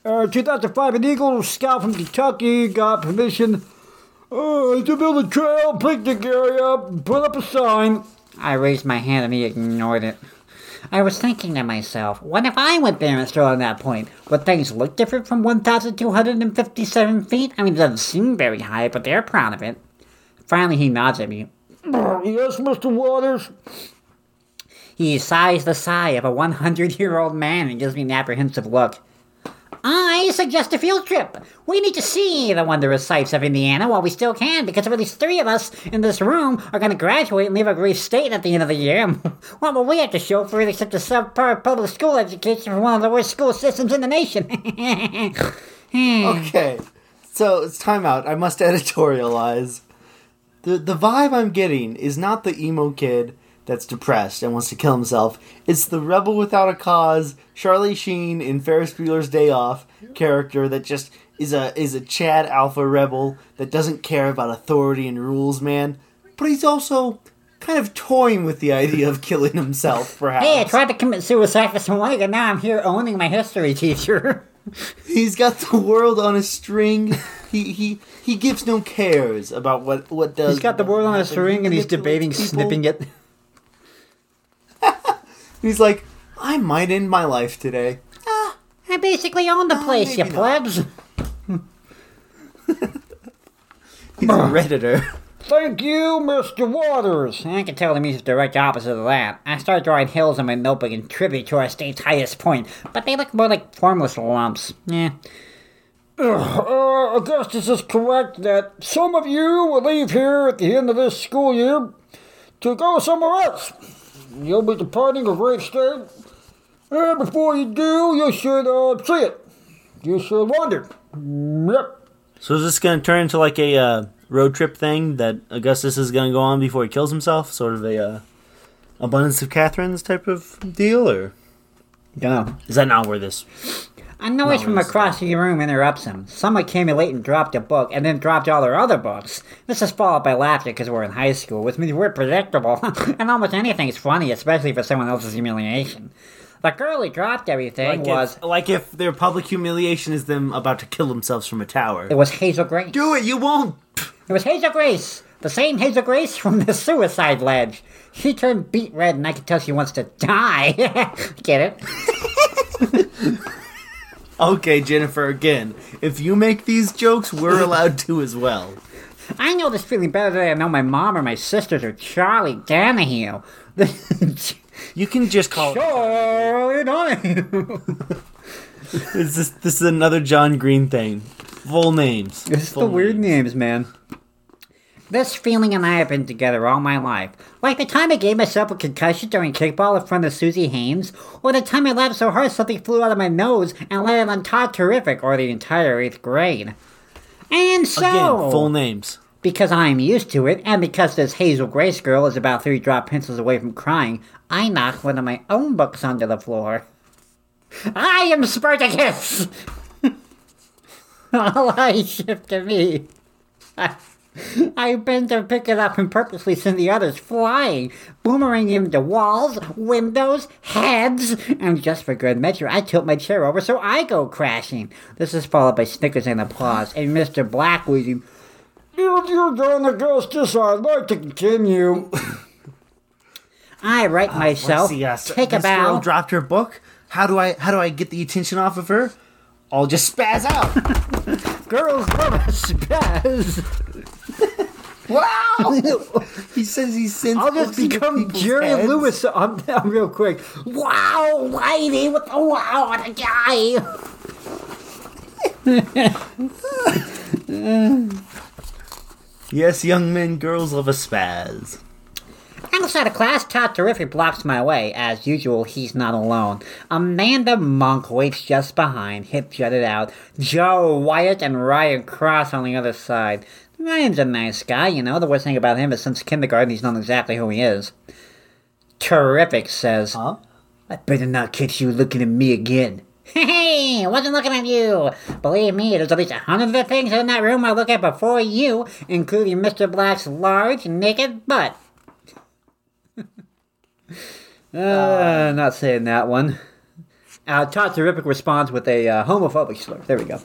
Uh, 2005, an Eagle scout from Kentucky got permission uh, to build a trail, picnic area, put up a sign. I raised my hand and he ignored it. I was thinking to myself, what if I went there and stood on that point? Would things look different from 1,257 feet? I mean, it doesn't seem very high, but they're proud of it. Finally, he nods at me. Yes, Mr. Waters. He sighs the sigh of a 100 year old man and gives me an apprehensive look. I suggest a field trip. We need to see the wondrous sights of Indiana while we still can, because at least three of us in this room are going to graduate and leave a great state at the end of the year. what will we have to show for it except a subpar public school education from one of the worst school systems in the nation? Hmm. Okay. So it's time out. I must editorialize. The the vibe I'm getting is not the emo kid that's depressed and wants to kill himself. It's the rebel without a cause, Charlie Sheen in Ferris Bueller's Day Off character that just is a is a Chad Alpha rebel that doesn't care about authority and rules, man. But he's also kind of toying with the idea of killing himself. Perhaps Hey, I tried to commit suicide for some money, and now I'm here owning my history teacher. he's got the world on a string. he he he gives no cares about what what does. He's got the world on a string and he's debating people. snipping it. He's like, I might end my life today. I basically own the place, you plebs. He's a redditor. Thank you, Mr. Waters. I can tell the music's the direct opposite of that. I start drawing hills on my notebook in tribute to our state's highest point, but they look more like formless lumps. Yeah. Uh, Augustus is correct that some of you will leave here at the end of this school year to go somewhere else. You'll be departing a great state. And before you do, you should uh, see it. You should wonder. Yep. So is this going to turn into like a uh, road trip thing that Augustus is going to go on before he kills himself? Sort of a uh, abundance of Katherines type of deal, or Dunno. is that not where this? A noise from across the room interrupts him. Someone came in late and dropped a book, and then dropped all their other books. This is followed by laughter because we're in high school, which means we're predictable, and almost anything's funny, especially for someone else's humiliation. The girl who dropped everything Like was if, like if their public humiliation is them about to kill themselves from a tower. it was Hazel Grace. Do it, you won't. It was Hazel Grace, the same Hazel Grace from the suicide ledge. She turned beet red, and I could tell she wants to die. Get it? Okay, Jennifer. Again, if you make these jokes, we're allowed to as well. I know this feeling better than I know my mom or my sisters or Charlie Donahue. You can just call. it. Charlie Donahue. This is this is another John Green thing. Full names. This is the Full weird names. names, man. This feeling and I have been together all my life. Like the time I gave myself a concussion during kickball in front of Susie Hames, or the time I laughed so hard something flew out of my nose and landed on Todd Terrific, or the entire eighth grade. And so, Again, full names. because I'm used to it, and because this Hazel Grace girl is about three drop pencils away from crying, I knock one of my own books onto the floor. I am Spartacus! All eyes shift to me. I, bend to pick it up and purposely send the others flying, boomeranging into walls, windows, heads, and just for good measure, I tilt my chair over so I go crashing. This is followed by snickers and applause, and Mr. Black wheezing, If you're done, Augustus, I'd like to continue. I right myself, see, uh, take a this girl bow. dropped her book. How do I how do I get the attention off of her? I'll just spaz out. Girls love a spaz. Wow! he says he sends. I'll just become Jerry heads. Lewis. I'm, I'm real quick. Wow, lady with the wow on the guy. Yes, young men, girls love a spaz. Outside of class, Todd Terrific blocks my way. As usual, he's not alone. Amanda Monk waits just behind, hip jutted out. Joe Wyatt and Ryan Cross on the other side. Ryan's a nice guy, you know. The worst thing about him is since kindergarten he's known exactly who he is. Terrific says, Huh? I better not catch you looking at me again. Hey, wasn't looking at you. Believe me, there's at least a hundred of things in that room I look at before you, including Mr. Black's large, naked butt. Uh, not saying that one. Uh, Todd Terrific responds with a uh, homophobic slur. There we go.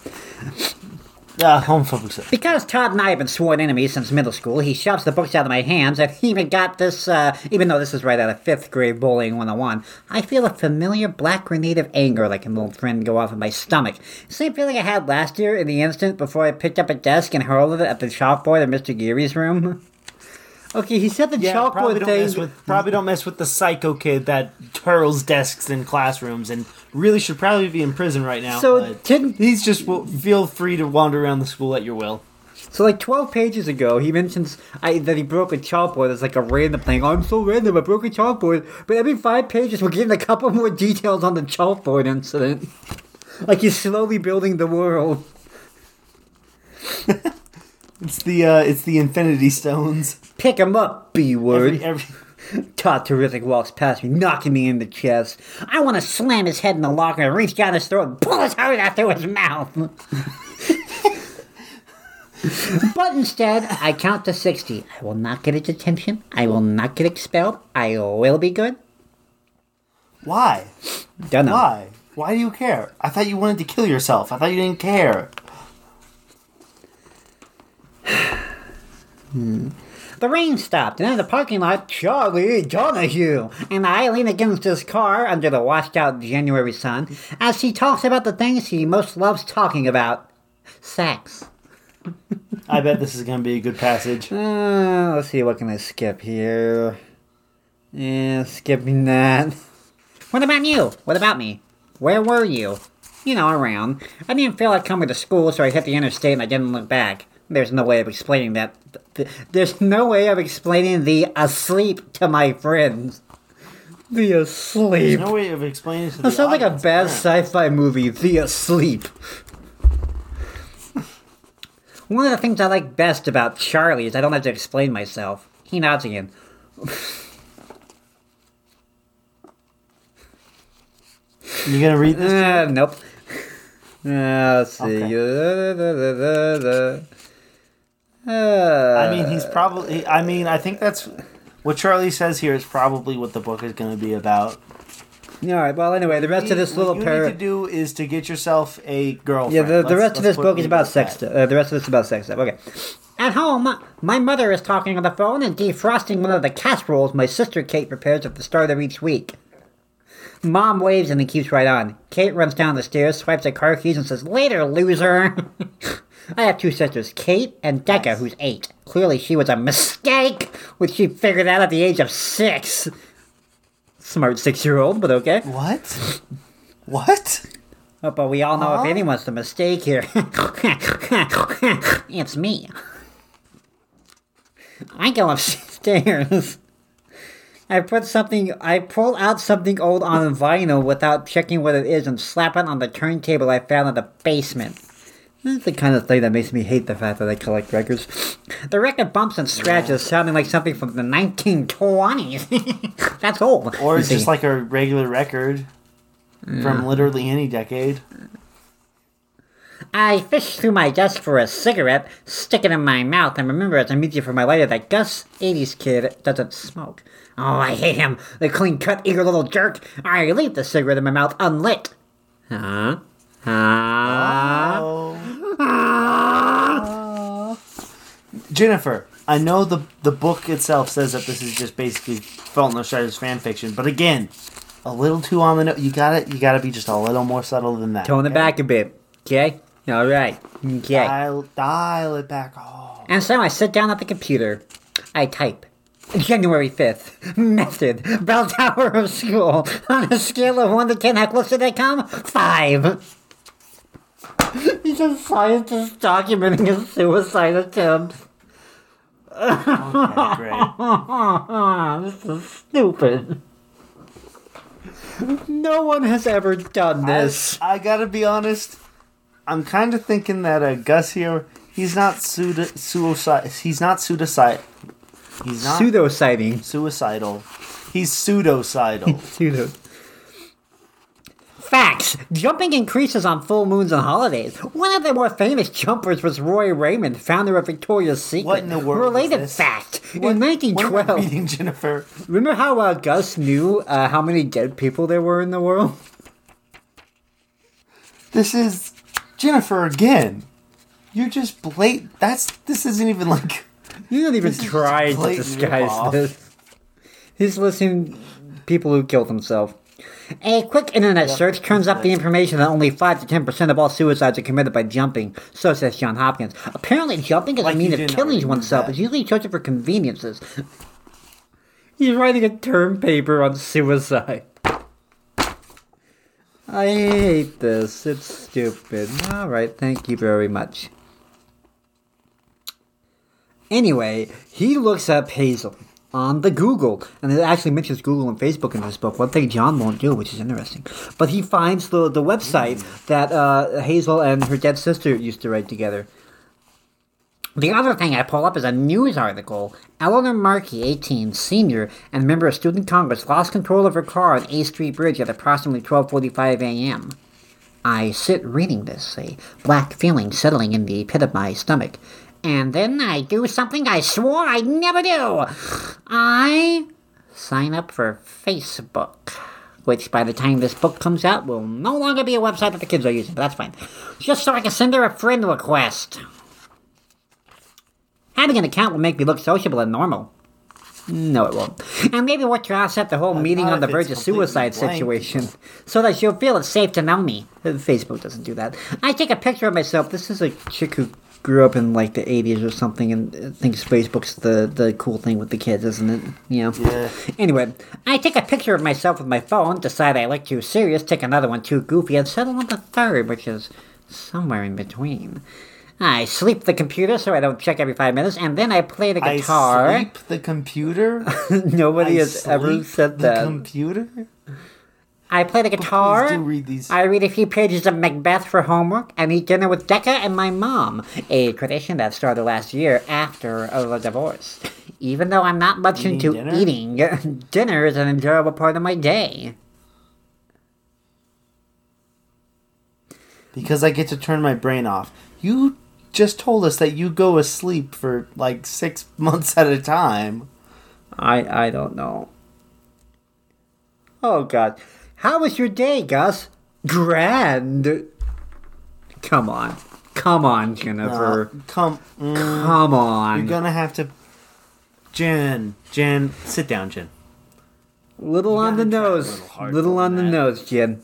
Ah, homophobic stuff. Because Todd and I have been sworn enemies since middle school, he shoves the books out of my hands. I've even got this, uh, even though this is right out of fifth grade bullying 101, I feel a familiar black grenade of anger like an old friend go off in my stomach. Same feeling I had last year in the instant before I picked up a desk and hurled it at the chalkboard in Mr. Geary's room. Okay, he said the Yeah, probably chalkboard don't thing. mess with probably don't mess with the psycho kid that hurls desks in classrooms and really should probably be in prison right now. So, didn't- he's just will feel free to wander around the school at your will. So like twelve pages ago, he mentions I, that he broke a chalkboard as like a random thing. I'm so random, I broke a chalkboard. But every five pages, we're getting a couple more details on the chalkboard incident. like he's slowly building the world. It's the uh, it's the Infinity Stones. Pick him up, B word. Every, every, Todd Terrific walks past me, knocking me in the chest. I want to slam his head in the locker and reach down his throat and pull his heart out through his mouth. But instead, I count to 60. I will not get a detention. I will not get expelled. I will be good. Why? Don't know. Why? Why do you care? I thought you wanted to kill yourself. I thought you didn't care. The rain stopped, and in the parking lot, Charlie Donahue and I lean against his car under the washed out January sun as he talks about the things he most loves talking about sex. I bet this is going to be a good passage. Uh, let's see, what can I skip here? Yeah, skipping that. What about you? What about me? Where were you? You know, around. I didn't feel like coming to school, so I hit the interstate and I didn't look back. There's no way of explaining that. There's no way of explaining the asleep to my friends. The Asleep. There's no way of explaining it to That sounds like a bad sci-fi movie. The Asleep. One of the things I like best about Charlie is I don't have to explain myself. He nods again. You gonna read this? Uh, nope. Uh, let's see. Okay. I mean, he's probably. I mean, I think that's what Charlie says here is probably what the book is going to be about. all right. Well, anyway, the rest of this what little you need to do is to get yourself a girlfriend. Yeah, the, the rest of this book is about sex. Stuff. Uh, the rest of this is about sex stuff. Okay. At home, my mother is talking on the phone and defrosting one of the casseroles my sister Kate prepares at the start of each week. Mom waves and he keeps right on. Kate runs down the stairs, swipes her car keys, and says, Later, loser! I have two sisters, Kate and Decca, who's eight. Clearly, she was a mistake, which she figured out at the age of six. Smart six-year-old, but okay. What? What? Oh, but we all know Huh? if anyone's the mistake here, it's me. I go upstairs. I put something. I pull out something old on vinyl without checking what it is and slap it on the turntable I found in the basement. That's the kind of thing that makes me hate the fact that I collect records. The record bumps and scratches, sounding like something from the 1920s. That's old. Or it's just like a regular record from literally any decade. I fish through my desk for a cigarette, stick it in my mouth, and remember as I meet you for my lighter that Gus, 80s kid, doesn't smoke. Oh, I hate him, the clean cut, eager little jerk. I leave the cigarette in my mouth unlit. Huh? Jennifer, I know the the book itself says that this is just basically in Our Stars fan fiction, but again, a little too on the note. You got to You got to be just a little more subtle than that. Tone it back a bit. Okay? Alright. Okay. Dial, dial it back. Oh, And so I sit down at the computer. I type. January 5th. Method. Bell Tower of School. On a scale of 1 to 10, how close did I come? 5. He's a scientist documenting his suicide attempt. okay, great. this is stupid. No one has ever done this. I, I gotta be honest. I'm kind of thinking that uh, Gus here, he's not suda- suicide. He's not suicide. He's not Pseudo sighting. suicidal. He's pseudocidal. Pseudo. Facts. Jumping increases on full moons and holidays. One of the more famous jumpers was Roy Raymond, founder of Victoria's Secret. What in the world Related fact. What- in what am I 1912. reading, Jennifer? Remember how uh, Gus knew uh, how many dead people there were in the world? This is Jennifer again. You're just blatant. That's this isn't even like. You don't even try to disguise this. He's listing people who killed themselves. A quick internet search turns up the information that only 5 to 10% of all suicides are committed by jumping, so says John Hopkins. Apparently, jumping is Like a mean you of killing oneself. It's usually chosen for conveniences. He's writing a term paper on suicide. I hate this. It's stupid. Alright, thank you very much. Anyway, he looks up Hazel on the Google, and it actually mentions Google and Facebook in this book. One thing John won't do, which is interesting. But he finds the the website that uh, Hazel and her dead sister used to write together. The other thing I pull up is a news article. Eleanor Markey, 18, senior, and member of Student Congress, lost control of her car on A Street Bridge at approximately 12.45 a.m. I sit reading this, a black feeling settling in the pit of my stomach. And then I do something I swore I'd never do. I sign up for Facebook. Which, by the time this book comes out, will no longer be a website that the kids are using, but that's fine. Just so I can send her a friend request. Having an account will make me look sociable and normal. No, it won't. And maybe what to offset the whole meeting on the verge of suicide blank. situation, so that she'll feel it's safe to know me. Facebook doesn't do that. I take a picture of myself. This is a chick who grew up in like the 80s or something and thinks Facebook's the, the cool thing with the kids, isn't it? You know? Yeah. Anyway, I take a picture of myself with my phone, decide I look too serious, take another one too goofy, and settle on the third, which is somewhere in between. I sleep the computer so I don't check every five minutes, and then I play the guitar. I sleep the computer. Nobody I has ever said the that. computer. I play the oh, guitar. Please do read these. I read a few pages of Macbeth for homework and eat dinner with Decca and my mom, a tradition that started last year after the divorce. Even though I'm not much Eating into dinner? eating, dinner is an enjoyable part of my day. Because I get to turn my brain off. You just told us that you go asleep for like six months at a time. I I don't know. Oh God, how was your day, Gus? Grand. Come on, come on, Uh, Jennifer. come, mm, come on. you're gonna have to. Jen, Jen, sit down, Jen. little on the nose. little Little on the nose, Jen.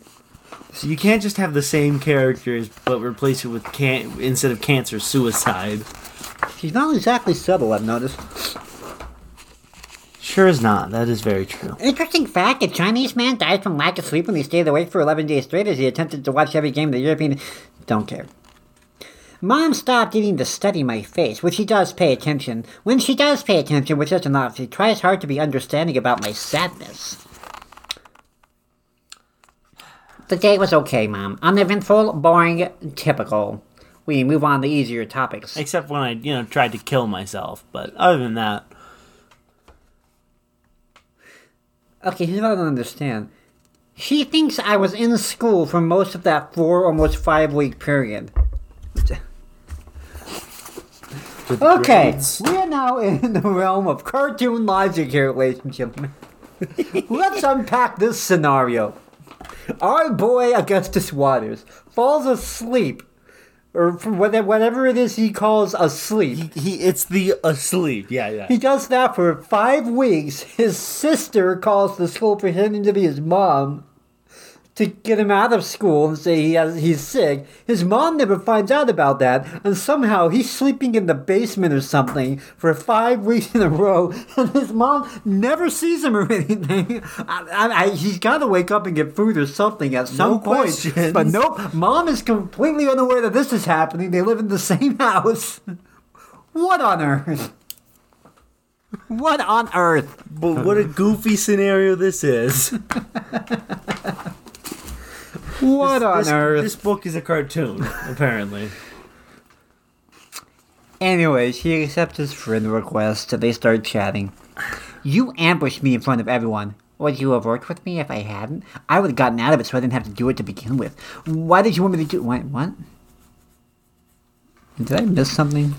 So you can't just have the same characters, but replace it with can instead of cancer, suicide. She's not exactly subtle. I've noticed. Sure is not. That is very true. Interesting fact: a Chinese man died from lack of sleep when he stayed awake for 11 days straight as he attempted to watch every game of the European. Don't care. Mom stopped eating to study my face, which she does pay attention. When she does pay attention, which isn't enough, she tries hard to be understanding about my sadness. The day was okay, Mom. Uneventful, boring, typical. We move on to easier topics. Except when I, you know, tried to kill myself. But other than that, Okay, here's what I don't understand. She thinks I was in school for most of that four, almost five week period. Okay, grades- we are now in the realm of cartoon logic here, ladies and gentlemen. Let's unpack this scenario. Our boy Augustus Waters falls asleep, or whatever, whatever it is he calls asleep. he, it's the asleep. Yeah, yeah. He does that for five weeks. His sister calls the school pretending to be his mom to get him out of school and say he has he's sick. His mom never finds out about that, and somehow he's sleeping in the basement or something for five weeks in a row, and his mom never sees him or anything. I, I, I, he's got to wake up and get food or something at some No point. questions. But nope, mom is completely unaware that this is happening. They live in the same house. What on earth? What on earth? But what a goofy scenario this is. What on this, earth? This book is a cartoon, apparently. Anyways, he accepts his friend request and they start chatting. You ambushed me in front of everyone. Would you have worked with me if I hadn't? I would have gotten out of it so I didn't have to do it to begin with. Why did you want me to do what? What? Did I miss something?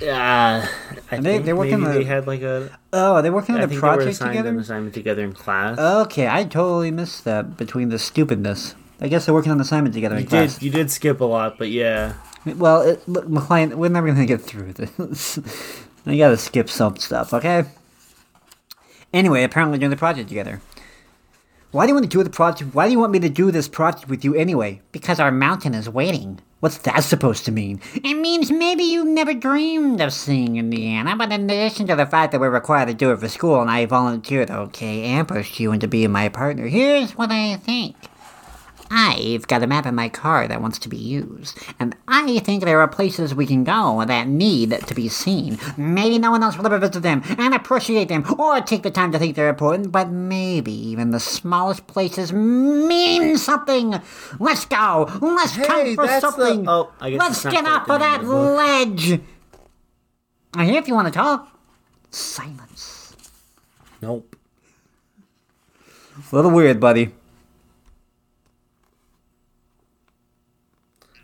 Yeah, I they- think they're working maybe on they a- had like a. Oh, they working on I a think they were project assigned an assignment together in class. Okay, I totally missed that between the stupidness. I guess they're working on an assignment together in you class. did. You did skip a lot, but yeah. Well, it, look, McLean, we're never gonna get through this. I gotta skip some stuff, okay? Anyway, apparently doing the project together. Why do you want to do the project? Why do you want me to do this project with you anyway? Because our mountain is waiting. What's that supposed to mean? It means maybe you never dreamed of seeing Indiana, but in addition to the fact that we're required to do it for school and I volunteered, okay, ambushed you into being my partner, here's what I think. I've got a map in my car that wants to be used, and I think there are places we can go that need to be seen. Maybe no one else will ever visit them and appreciate them or take the time to think they're important, but maybe even the smallest places mean something. Let's go. Let's Hey, come for that's the- something. oh, I guess Let's get off of that of the book. ledge. I hear if you want to talk. Silence. Nope. A little weird, buddy.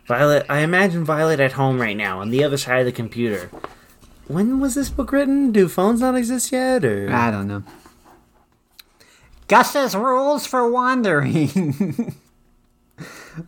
Violet, I imagine Violet at home right now on the other side of the computer. When was this book written? Do phones not exist yet? Or I don't know. Gus's rules for wandering.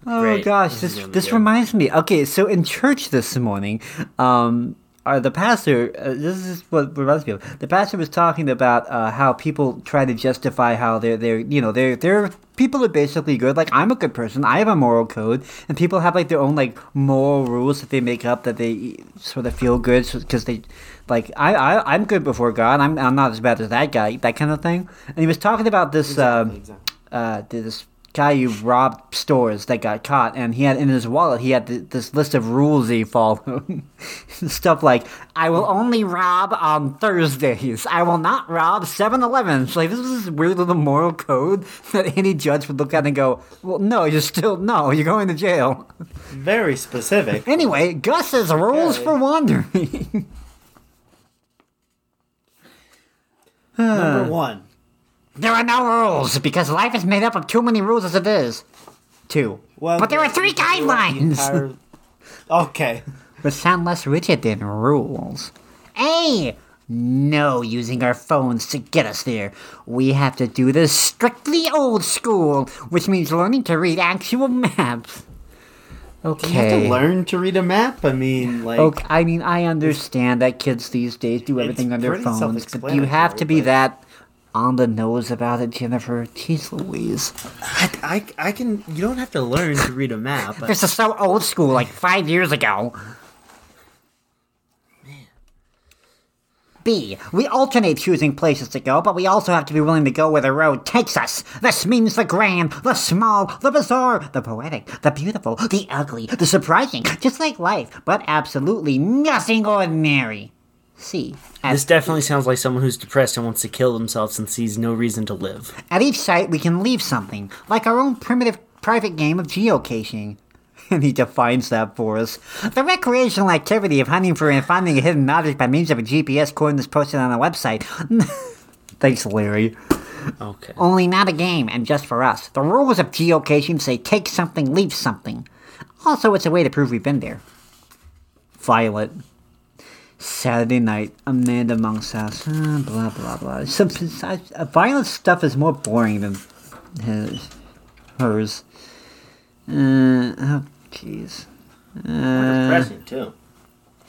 oh Great. gosh, This this is gonna be this reminds me. Okay, so in church this morning, um, uh, the pastor. Uh, this is what reminds me of. The pastor was talking about uh, how people try to justify how they're they're you know they're they're people are basically good. Like I'm a good person. I have a moral code, and people have like their own like moral rules that they make up that they sort of feel good because they like I, I I'm good before God. I'm I'm not as bad as that guy. That kind of thing. And he was talking about this. um, Exactly. uh, this guy who robbed stores that got caught, and he had in his wallet he had th- this list of rules he followed. Stuff like, I will only rob on Thursdays. I will not rob 7-Elevens. Like, this is this weird little moral code that any judge would look at and go, well, no, you're still, no, you're going to jail. Very specific. Anyway, Gus's rules Okay. for wandering. Number one. There are no rules because life is made up of too many rules as it is. Two. Well, But there are three you can do it the guidelines. entire- Okay. But sound less rigid than rules. A. No using our phones to get us there. We have to do this strictly old school, which means learning to read actual maps. Okay. You have to learn to read a map. I mean, like, Okay, I mean, I understand that kids these days do everything on their phones, but you have to be that on the nose about it, Jennifer? Jeez Louise. I, I, I can. You don't have to learn to read a map. But This is so old school, like five years ago. B. We alternate choosing places to go, but we also have to be willing to go where the road takes us. This means the grand, the small, the bizarre, the poetic, the beautiful, the ugly, the surprising, just like life, but absolutely nothing ordinary. C. this definitely sounds like someone who's depressed and wants to kill themselves and sees no reason to live. At each site, we can leave something, like our own primitive private game of geocaching. And he defines that for us. The recreational activity of hunting for and finding a hidden object by means of a GPS coordinates posted on a website. Thanks, Larry. Okay. Only not a game, and just for us. The rules of geocaching say take something, leave something. Also, it's a way to prove we've been there. Violet. Saturday night, Amanda Monk's house. Uh, blah blah blah. Some I, uh, Violet's stuff is more boring than his, hers. Uh, oh, jeez. Uh, Depressing too.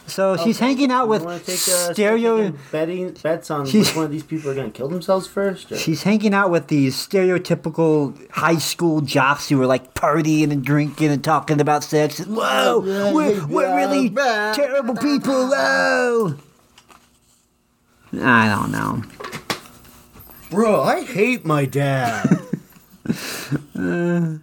So she's hanging out with take uh, stereo. betting bets on She's- which one of these people are going to kill themselves first? Or? She's hanging out with these stereotypical high school jocks who are like partying and drinking and talking about sex. Whoa, we're, we're really terrible people. Whoa. I don't know. Bro, I hate my dad.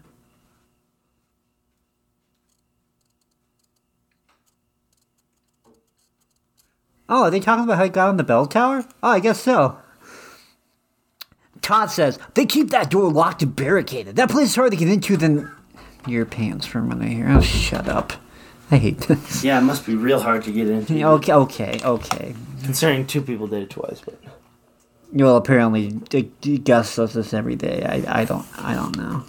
Oh, are they talking about how he got on the bell tower? Oh, I guess so. Todd says they keep that door locked and barricaded. That place is hard to get into than your pants for a minute here. Oh, shut up. I hate this. yeah, it must be real hard to get into. Okay, okay, okay. Considering two people did it twice, but Well, apparently Gus does this every day. I, I don't I don't know.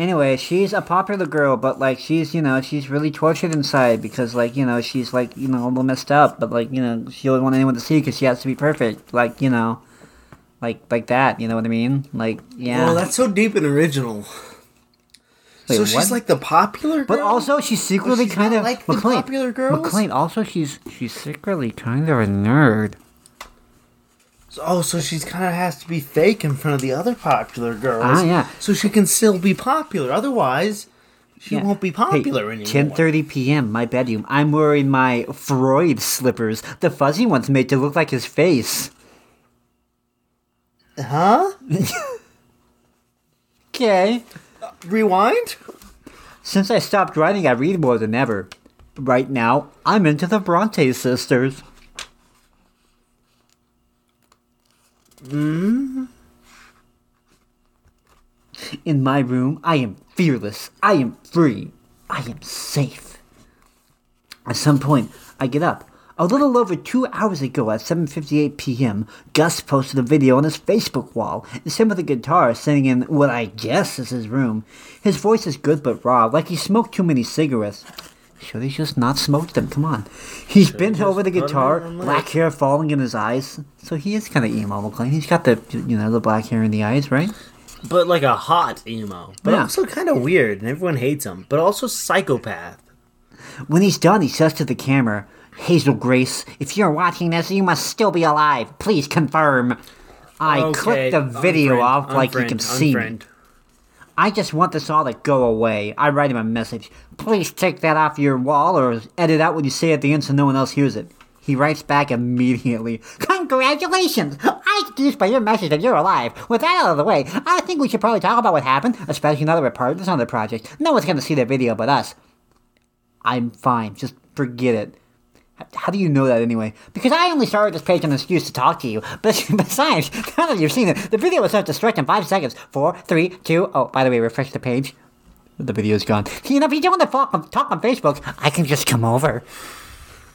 Anyway, she's a popular girl, but like she's you know she's really tortured inside because like you know she's like you know a little messed up, but like you know she doesn't want anyone to see because she has to be perfect, like you know, like like that. You know what I mean? Like yeah. well, that's so deep and original. Wait, so what? she's like the popular, But also, she's secretly she's kind of like the McLean. popular girls? McLean. Also, she's she's secretly kind of a nerd. Oh, so she's kind of has to be fake in front of the other popular girls. Ah, yeah. So she can still be popular. Otherwise, she Yeah. won't be popular hey, anymore. 10:30 p.m. My bedroom. I'm wearing my Freud slippers. The fuzzy ones made to look like his face. Huh? Okay. Rewind. Since I stopped writing, I read more than ever. Right now, I'm into the Bronte sisters. Hmm? In my room, I am fearless. I am free. I am safe. At some point, I get up. A little over two hours ago at 7.58 p.m., Gus posted a video on his Facebook wall. It's him with a guitar sitting in what I guess is his room. His voice is good but raw, like he smoked too many cigarettes. Should he just not smoked them? Come on. He's bent just over the guitar, black hair falling in his eyes. So he is kind of emo looking. He's got the, you know, the black hair in the eyes, right? But like a hot emo. But Yeah. also kind of weird, and everyone hates him. But also psychopath. When he's done, he says to the camera, Hazel Grace, If you're watching this, you must still be alive. Please confirm. I Okay, clicked the video unfriend, off like you unfriend, can see me. unfriend. I just want this all to go away. I write him a message. Please take that off your wall or edit out what you say at the end so no one else hears it. He writes back immediately. Congratulations! I deduced by your message that you're alive. With that out of the way, I think we should probably talk about what happened, especially now that we're partners on the project. No one's gonna see the video but us. I'm fine. Just forget it. How do you know that anyway? Because I only started this page on an excuse to talk to you. But besides, now that you've seen it, the video will start to stretch in five seconds. Four, three, two. Oh, by the way, refresh the page. The video's gone. You know, if you don't want to talk, talk on Facebook, I can just come over.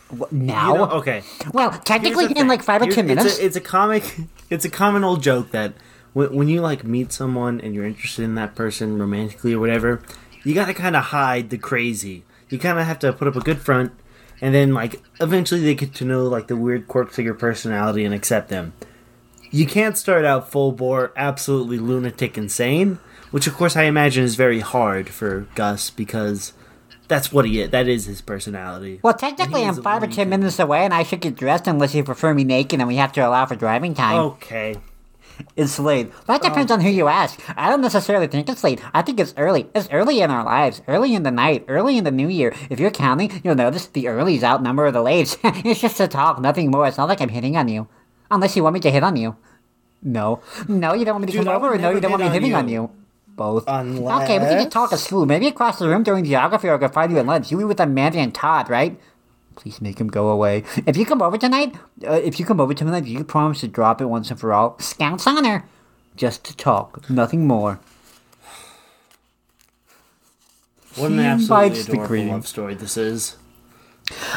What, now? You know, okay. Well, technically, in like five or Here's- ten it's a- minutes. It's a, comic. It's a common old joke that when, when you like meet someone and you're interested in that person romantically or whatever, you gotta kind of hide the crazy. You kind of have to put up a good front, and then like eventually they get to know like the weird quirks of your personality and accept them. You can't start out full bore, absolutely lunatic insane, which of course I imagine is very hard for Gus because that's what he is. That is his personality. well, technically, I'm five or ten minutes away, and I should get dressed unless you prefer me naked, and we have to allow for driving time. Okay. It's late. That oh. depends on who you ask. I don't necessarily think it's late. I think it's early. It's early in our lives, early in the night, early in the new year. If you're counting, you'll notice the earlys outnumber the lates. it's just a talk, nothing more. It's not like I'm hitting on you. Unless you want me to hit on you. No. No, you don't want me to Dude, come over, or no, you don't want me on hitting on you. you. Both. Unless... Okay, we can just talk at school. Maybe across the room during geography, or I could find you at lunch. You eat with Amanda and Todd, right? Please make him go away. If you come over tonight, Uh, if you come over tonight, you promise to drop it once and for all, Scout's honor. just to talk, nothing more. What an absolutely adorable love story this is.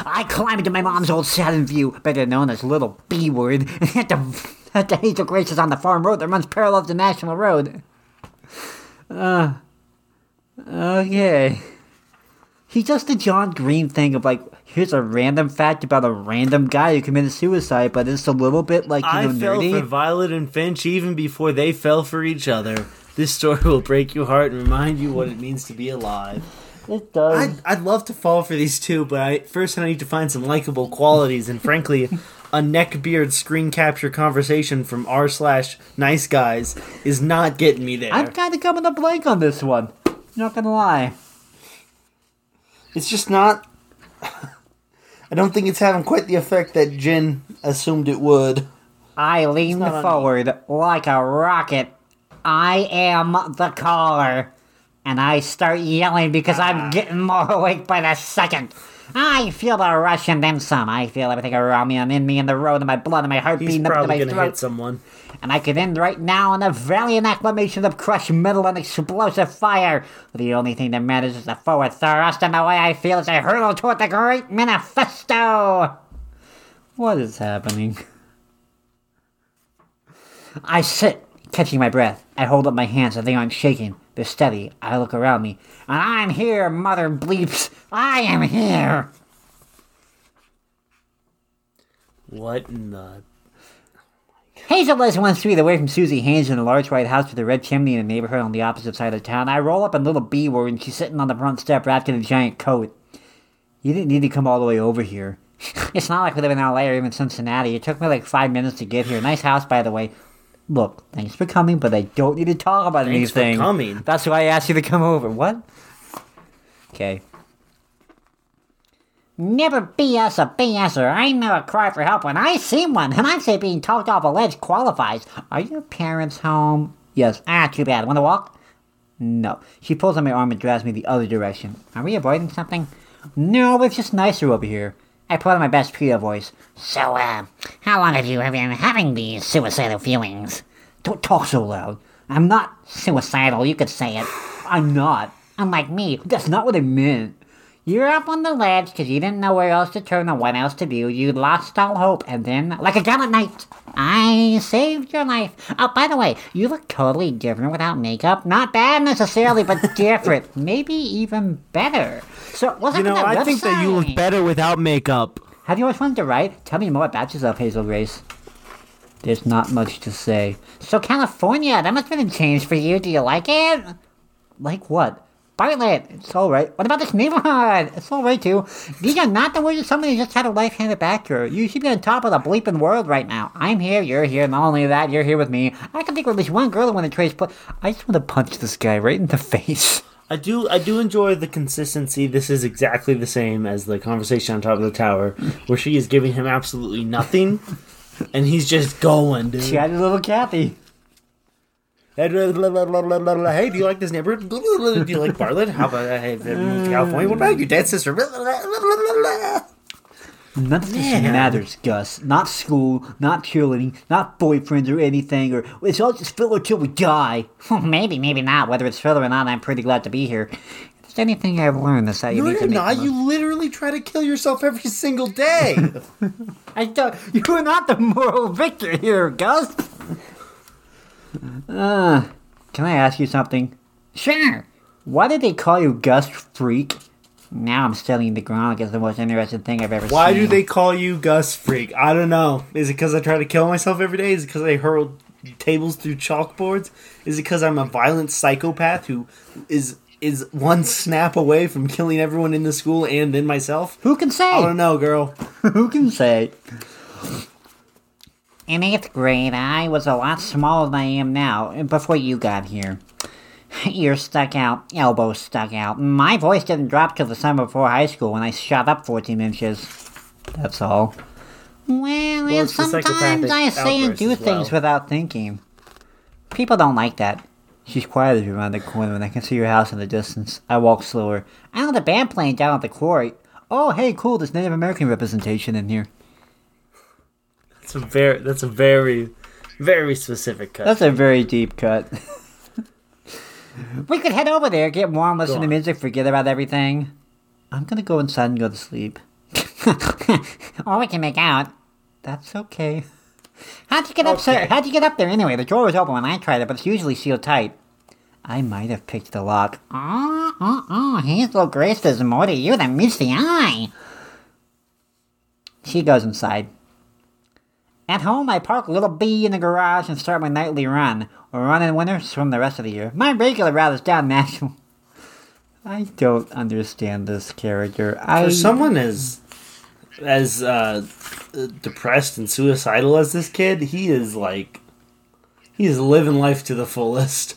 I climbed into my mom's old Saturn Vue, better known as Little B Word, at the, at the Hazel Graces on the farm road that runs parallel to National Road. Okay. He does the John Green thing of like, here's a random fact about a random guy who committed suicide, but it's a little bit like, you I know, fell nerdy. for Violet and Finch even before they fell for each other. This story will break your heart and remind you what it means to be alive. It does. I'd, I'd love to fall for these two, but I, first I need to find some likable qualities, and frankly, a neckbeard screen capture conversation from r slash nice guys is not getting me there. I'm kind of coming up blank on this one. Not gonna lie. It's just not. I don't think it's having quite the effect that Jen assumed it would. I lean not on me. forward like a rocket. I am the caller. And I start yelling because Ah. I'm getting more awake by the second. I feel the rush and then some. I feel everything around me and in me and the road and my blood and my heart He's beating up to probably my gonna throat. hit someone. And I could end right now in a valiant acclamation of crushed metal and explosive fire. The only thing that matters is the forward thrust and the way I feel as I hurtle toward the great manifesto. What is happening? I sit, catching my breath. I hold up my hands so they aren't shaking. They're steady. I look around me. And I'm here, mother bleeps. I am here. What in the? Hazel lives one street away from Susie Haynes in a large white house with a red chimney in a neighborhood on the opposite side of town. I roll up in little B word and she's sitting on the front step wrapped in a giant coat. You didn't need to come all the way over here. It's not like we live in LA or even Cincinnati. It took me like five minutes to get here. Nice house, by the way. Look, thanks for coming, but I don't need to talk about Thanks for anything. coming. That's why I asked you to come over. What? Okay. Never BS a BSer. I never cry for help when I see one, and I'd say being talked off a ledge qualifies. Are your parents home? Yes. Ah, too bad. Want to walk? No. She pulls on my arm and drags me the other direction. Are we avoiding something? No, it's just nicer over here. I put on my best Peter voice. So, uh, how long have you been having these suicidal feelings? Don't talk so loud. I'm not. Suicidal, you could say it. I'm not. Unlike me, That's not what I meant. You're up on the ledge because you didn't know where else to turn or what else to do. You lost all hope, and then, like a gallant knight, I saved your life. Oh, by the way, you look totally different without makeup. Not bad necessarily, but different. Maybe even better. So, what's You know, I think that you look better without makeup. Have you always wanted to write? Tell me more about yourself, Hazel Grace. There's not much to say. So, California, that must have been a change for you. Do you like it? Like what? Bartlett, It's alright. what about this neighborhood? It's alright too. These are not the words of somebody who just had a life handed back to her. You should be on top of the bleeping world right now. I'm here, you're here, not only that, you're here with me. I can think of at least one girl who want to trace put. I just want to punch this guy right in the face. I do I do enjoy the consistency. This is exactly the same as the conversation on top of the tower, where she is giving him absolutely nothing, and he's just going, dude. a little Kathy. Hey, do you like this neighborhood? Do you like Bartlett? How about uh, hey, you moved to California? What about your dad's sister? None of this Man. matters, Gus. Not school, not cheerleading, not boyfriends or anything, or it's all just filler till we die. maybe, maybe not. Whether it's further or not, I'm pretty glad to be here. If there's anything I've learned, is that you No, need to not. You literally try to kill yourself every single day. I thought you are not the moral victor here, Gus. Uh, can I ask you something? Sure. Why did they call you Gus Freak? Now I'm studying the ground is the most interesting thing I've ever seen. Why seen. do they call you Gus Freak? I don't know. Is it because I try to kill myself every day? Is it because I hurl tables through chalkboards? Is it because I'm a violent psychopath who is is one snap away from killing everyone in the school and then myself? Who can say? I don't know, girl. Who can say? In eighth grade, I was a lot smaller than I am now, before you got here. Ears stuck out, elbows stuck out. My voice didn't drop till the summer before high school when I shot up 14 inches. That's all. Well, and sometimes I say and do things well. without thinking. People don't like that. She's quiet as we round the corner and I can see your house in the distance. I walk slower. I know the band playing down at the quarry. Oh, hey, cool, there's Native American representation in here. That's a very that's a very very specific cut. That's a very deep cut. We could head over there, get warm, listen to music, forget about everything. I'm gonna go inside and go to sleep. or we can make out. That's okay. How'd you get up? Okay. How'd you get up there anyway? The door was open when I tried it, but it's usually sealed tight. I might have picked the lock. Oh, oh, oh, Hazel Grace does more to you than meets the eye. She goes inside. At home, I park a little bee in the garage and start my nightly run. Or run in winter, swim the rest of the year. My regular route is down National. I don't understand this character. I For someone as as uh, depressed and suicidal as this kid, he is like he is living life to the fullest.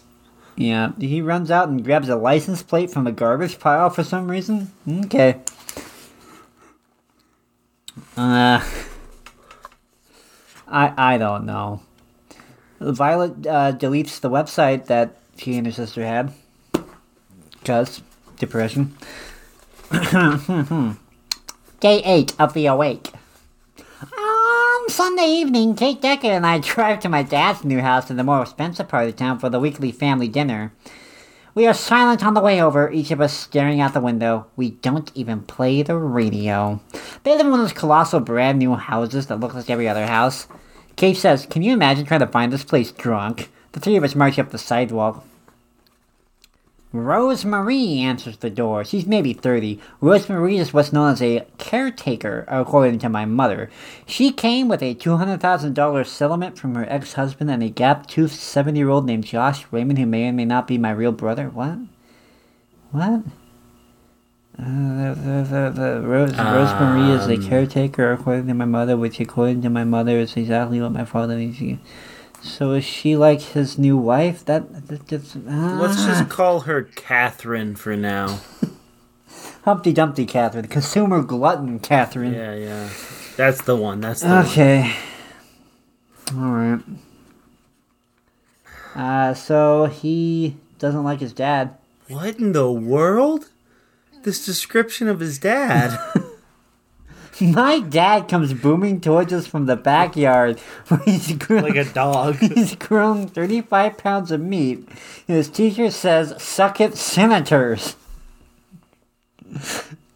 Yeah, he runs out and grabs a license plate from the garbage pile for some reason. Okay. Uh, I I don't know. Violet uh, deletes the website that she and her sister had. Cause depression. Day 8 of the Awake. On Sunday evening, Kate Decca and I drive to my dad's new house in the more expensive part of town for the weekly family dinner. We are silent on the way over, each of us staring out the window. We don't even play the radio. They live in one of those colossal brand new houses that look like every other house. Kate says, Can you imagine trying to find this place drunk? The three of us march up the sidewalk. Rosemarie answers the door. She's maybe 30. Rosemarie is what's known as a caretaker, according to my mother. She came with a $200,000 settlement from her ex husband and a gap toothed 70 year old named Josh Raymond, who may or may not be my real brother. What? What? Uh, the, the, the, the Rose, Marie is a caretaker, according to my mother, which, according to my mother, is exactly what my father needs. So is she like his new wife? That, that Let's ah. just call her Catherine for now. Humpty Dumpty Catherine, consumer glutton Catherine. Yeah, yeah. That's the one. That's the one. Okay. Alright. Uh, so he doesn't like his dad. What in the world? This description of his dad. My dad comes booming towards us from the backyard where he's grown, like a dog. he's grown 35 pounds of meat. And his t-shirt says, suck it senators.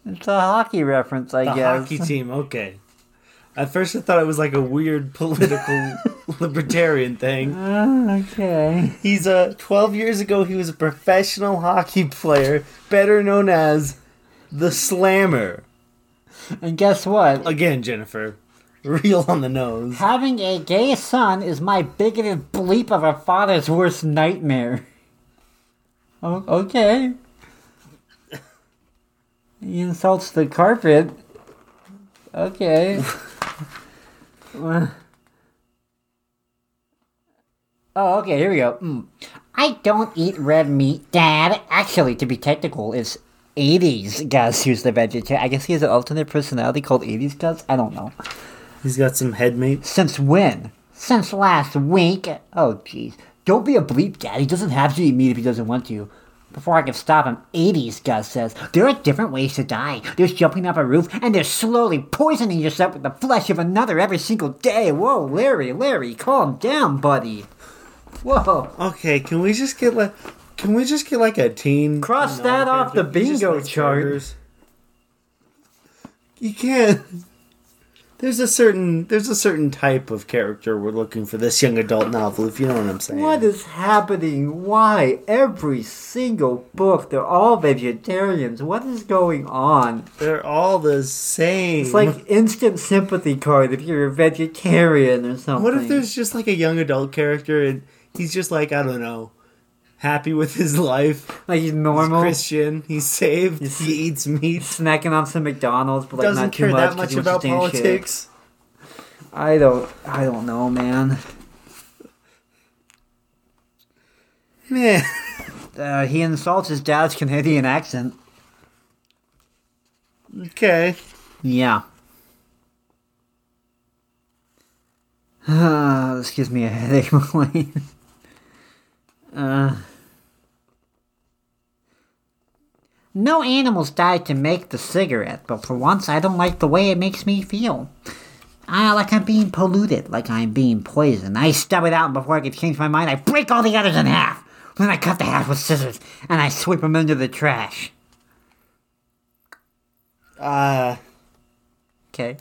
It's a hockey reference, I The guess. hockey team, okay. At first I thought it was like a weird political libertarian thing. Ah, okay. He's a 12 years ago he was a professional hockey player, better known as the Slammer. And guess what? Again, Jennifer, real on the nose. Having a gay son is my bigoted bleep of a father's worst nightmare. Oh, okay. He insults the carpet. Okay. Oh, okay, here we go. Mm. I don't eat red meat, Dad. Actually, to be technical, it's 80s Gus who's the vegetarian. I guess he has an alternate personality called 80s Gus? I don't know. He's got some headmates. Since when? Since last week. Oh, jeez. Don't be a bleep, Dad. He doesn't have to eat meat if he doesn't want to. Before I can stop him, 80s Gus says, There are different ways to die. There's jumping off a roof, and there's slowly poisoning yourself with the flesh of another every single day. Whoa, Larry, Larry, calm down, buddy. Whoa. Okay, can we just get like can we just get like a teen Cross that off the character? He just bingo chart. You can't there's a certain there's a certain type of character we're looking for this young adult novel, if you know what I'm saying. What is happening? Why? Every single book, they're all vegetarians. What is going on? They're all the same. It's like instant sympathy card if you're a vegetarian or something. What if there's just like a young adult character and he's just like, I don't know, happy with his life. like he's He's normal, Christian. He's saved. he eats meat. snacking on some McDonald's, but like Doesn't not too care much. that 'cause much he wants to about stay in shape. politics. I don't. I don't know, man. Man. Uh, he insults his dad's Canadian accent. Okay. Yeah. this gives me a headache, McLean. Uh, No animals died to make the cigarette, but for once I don't like the way it makes me feel. Ah, like I'm being polluted, like I'm being poisoned. I stub it out, and before I can change my mind, I break all the others in half. Then I cut the half with scissors, and I sweep them into the trash. Uh, okay.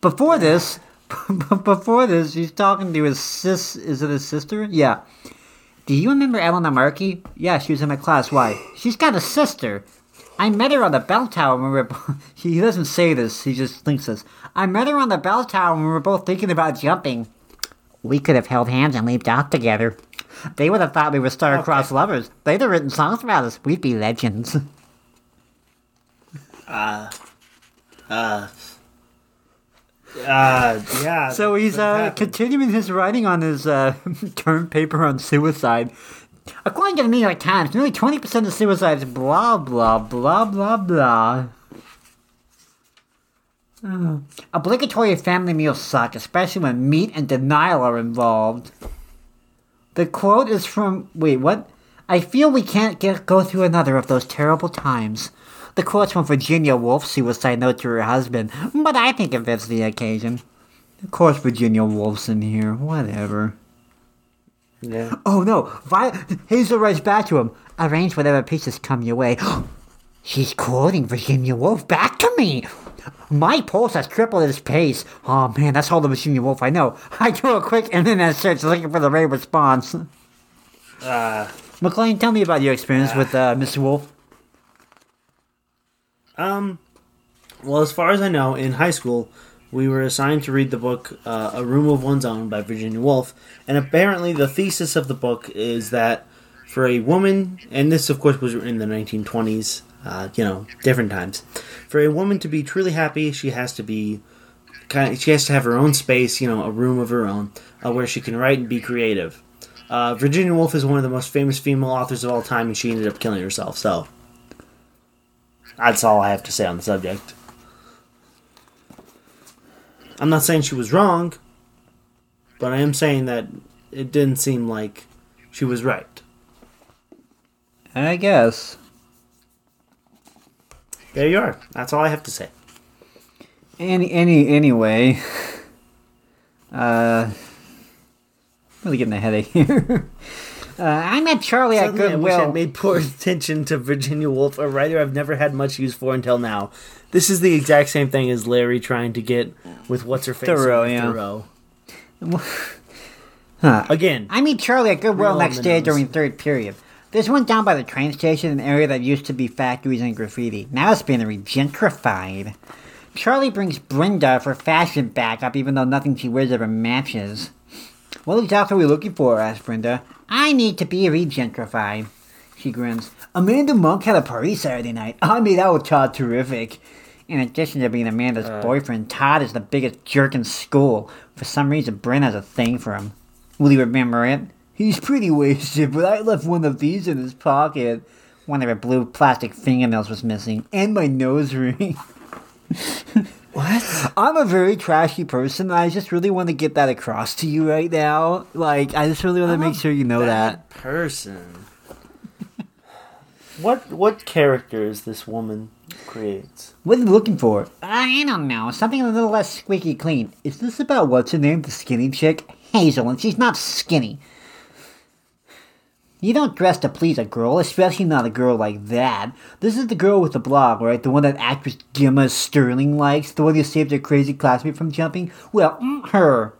Before this, before this, he's talking to his sis. Is it his sister? Yeah. Do you remember Eleanor Markey? Yeah, she was in my class. Why? She's got a sister. I met her on the bell tower when we were. He doesn't say this. He just thinks this. I met her on the bell tower when we were both thinking about jumping. We could have held hands and leaped out together. They would have thought we were star-crossed lovers. They'd have written songs about us. We'd be legends. uh, uh, yeah. So he's uh, continuing his writing on his uh, term paper on suicide. According to the New York Times, nearly 20% of suicides, blah, blah, blah, blah, blah. Uh, obligatory family meals suck, especially when meat and denial are involved. The quote is from wait, what? I feel we can't get, go through another of those terrible times. The quote's from Virginia Woolf's suicide note to her husband. But I think it fits the occasion. Of course, Virginia Woolf's in here. Whatever. Yeah. Oh no! Vi- Hazel writes back to him. Arrange whatever pieces come your way. She's quoting Virginia Woolf back to me. My pulse has tripled its pace. Oh man, that's all the Virginia Woolf I know. I do a quick internet search looking for the right response. Uh, McLean, tell me about your experience with uh, Mr. Woolf. Um, well, as far as I know, in high school, we were assigned to read the book uh, A Room of One's Own by Virginia Woolf, and apparently the thesis of the book is that for a woman, and this of course was written in the 1920s, uh, you know, different times, for a woman to be truly happy, she has to be kind of, she has to have her own space, you know, a room of her own, uh, where she can write and be creative. Uh, Virginia Woolf is one of the most famous female authors of all time, and she ended up killing herself. So that's all I have to say on the subject. I'm not saying she was wrong, but I am saying that it didn't seem like she was right. I guess. There you are. That's all I have to say. Any any anyway. Uh I'm really getting a headache here. Uh, I met Charlie at Suddenly I wish I Goodwill. made poor attention to Virginia Woolf, a writer I've never had much use for until now. This is the exact same thing as Larry trying to get with what's her face Thoreau, yeah. Thoreau. Huh. Again, I meet Charlie at Goodwill Real next day during third period. There's one down by the train station, an area that used to be factories and graffiti. Now it's being regentrified. Charlie brings Brenda for fashion backup, even though nothing she wears ever matches. What exactly are we looking for? asked Brenda. I need to be regentrified. She grins. Amanda Monk had a party Saturday night. I made out with Todd terrific. In addition to being Amanda's uh. boyfriend, Todd is the biggest jerk in school. For some reason, Brent has a thing for him. Will you remember it? He's pretty wasted, but I left one of these in his pocket. One of her blue plastic fingernails was missing. And my nose ring. what? I'm a very trashy person, and I just really want to get that across to you right now. Like, I just really want to make sure you know that. person. what what characters this woman creates? What are you looking for? I don't know. Something a little less squeaky clean. Is this about what's her name, the skinny chick? Hazel, and she's not skinny. You don't dress to please a girl, especially not a girl like that. This is the girl with the blog, right? The one that actress Gemma Sterling likes? The one who saved her crazy classmate from jumping? Well, mm, her.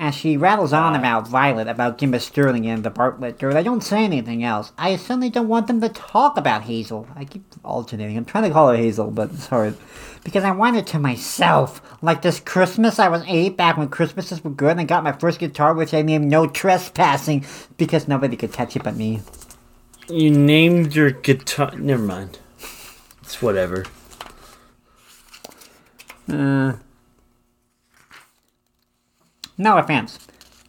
As she rattles on about Violet, about Kimber Sterling and the Bartlett girl, I don't say anything else. I suddenly don't want them to talk about Hazel. I keep alternating. I'm trying to call her Hazel, but it's hard. Because I want it to myself. Like this Christmas, I was eight back when Christmases were good and I got my first guitar, which I named No Trespassing, because nobody could touch it but me. You named your guitar. Never mind. It's whatever. Uh, No offense.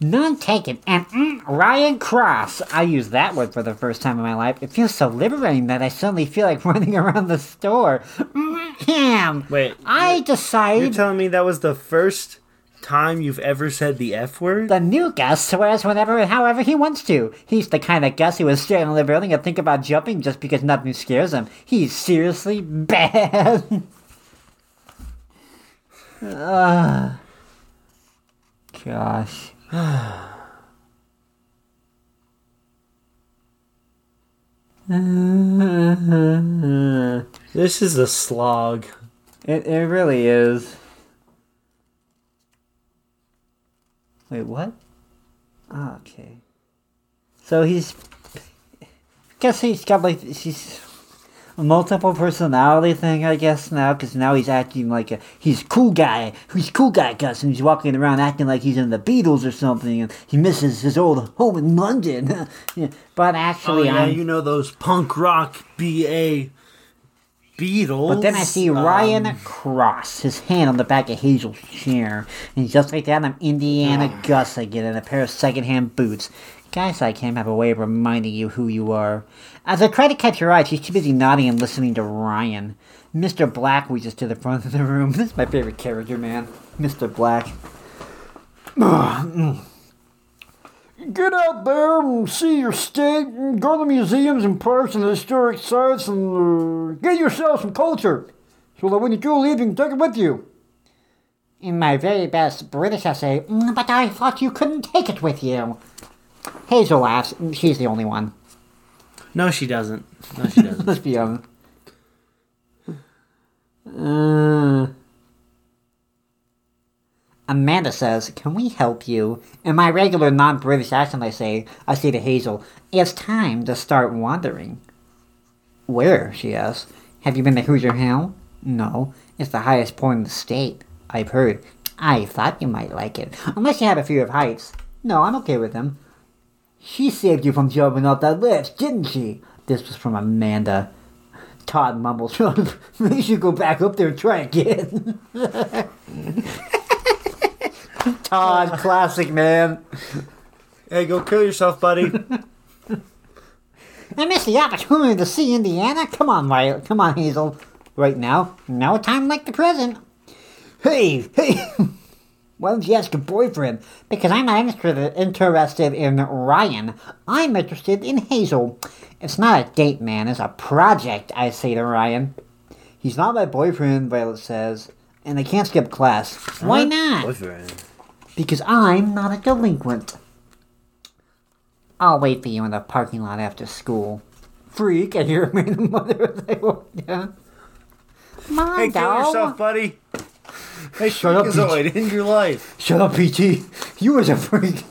None taken. And mm, Ryan Cross. I used that word for the first time in my life. It feels so liberating that I suddenly feel like running around the store. Mm. Wait, I You're decided telling me that was the first time you've ever said the F word? the new Gus swears whenever and however he wants to. He's the kind of Gus who is starting to the early and think about jumping just because nothing scares him. He's seriously bad. gosh. This is a slog. It, it really is. Wait, what? Ah, okay. So he's. Guess he's got like. He's. Multiple personality thing, I guess, now, because now he's acting like a. He's cool guy. He's cool guy, Gus, and he's walking around acting like he's in the Beatles or something, and he misses his old home in London. yeah. but Oh, actually, yeah, I'm. you know those punk rock BA Beatles. But then I see Um, Ryan Cross, his hand on the back of Hazel's chair. And just like that, I'm Indiana Gus again in a pair of secondhand boots. Guys like him have a way of reminding you who you are. As I try to catch your eye, she's too busy nodding and listening to Ryan. Mr. Black reaches to the front of the room. This is my favorite character, man. Mr. Black. Get out there and see your state, and go to museums and parks and historic sites, and uh, get yourself some culture, so that when you do leave, you can take it with you. In my very best British, essay, "Mm, but I thought you couldn't take it with you. Hazel laughs. She's the only one. No, she doesn't. No, she doesn't. Let's be honest. Uh, Amanda says, Can we help you? In my regular non British accent, I say, I say to Hazel, It's time to start wandering. where? She asks. Have you been to Hoosier Hill? No. It's the highest point in the state. I've heard. I thought you might like it. Unless you have a fear of heights. No, I'm okay with them. She saved you from jumping off that ledge, didn't she? This was from Amanda. Todd mumbles, Maybe you should go back up there and try again. Todd, classic man. hey, go kill yourself, buddy. I missed the opportunity to see Indiana. Come on, Violet. Come on, Hazel. Right now? No time like the present. Hey, hey! Why don't you ask your boyfriend? Because I'm not interested, interested in Ryan. I'm interested in Hazel. It's not a date, man. It's a project, I say to Ryan. He's not my boyfriend, Violet says. And I can't skip class. Why not? Boyfriend. Because I'm not a delinquent. I'll wait for you in the parking lot after school. Freak, and you remain the mother as they walk down. Mom, Hey, kill dog. yourself, buddy. Hey, Shut up, Freakazoid, end your life. Shut up, PT. You was a freak.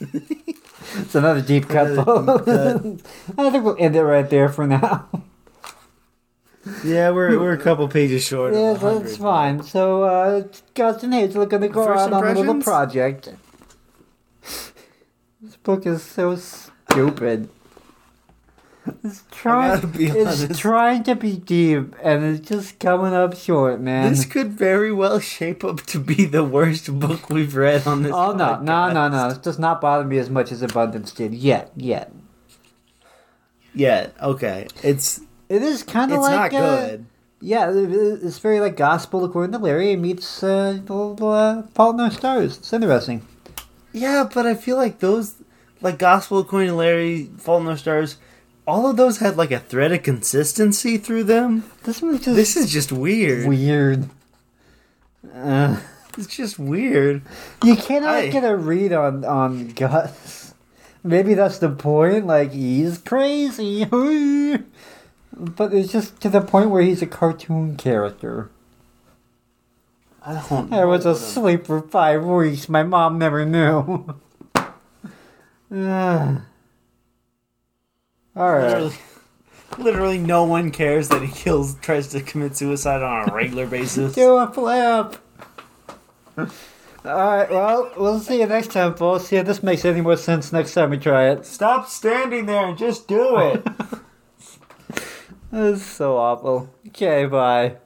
it's another deep cut, deep I think we'll end it right there for now. Yeah, we're we're a couple pages short. Yeah, that's fine. So, uh, Gus and Hazel are gonna go First on a little impressions? project. This book is so stupid. It's trying. It's trying to be deep, and it's just coming up short, man. This could very well shape up to be the worst book we've read on this. oh no, no, podcast. no, no! It does not bother me as much as Abundance did yet. Yet Yeah, okay. It's it is kind of it's like not uh, good. Yeah, it- it- it's very like gospel according to Larry. Meets uh, uh, Fault in Our Stars. It's interesting. Yeah, but I feel like those, like Gospel according to Larry, Fault Our Stars, all of those had like a thread of consistency through them. This one's just This is just weird. weird. Uh, It's just weird. you cannot I- get a read on on Gus. Maybe that's the point. Like he's crazy, but it's just to the point where he's a cartoon character. I don't. I was asleep for five weeks. My mom never knew. Uh, all right. Literally, literally, no one cares that he kills, tries to commit suicide on a regular basis. Do a flip. Alright, well, we'll see you next time, folks. See if this makes any more sense next time we try it. Stop standing there and just do it. This is so awful. Okay, bye.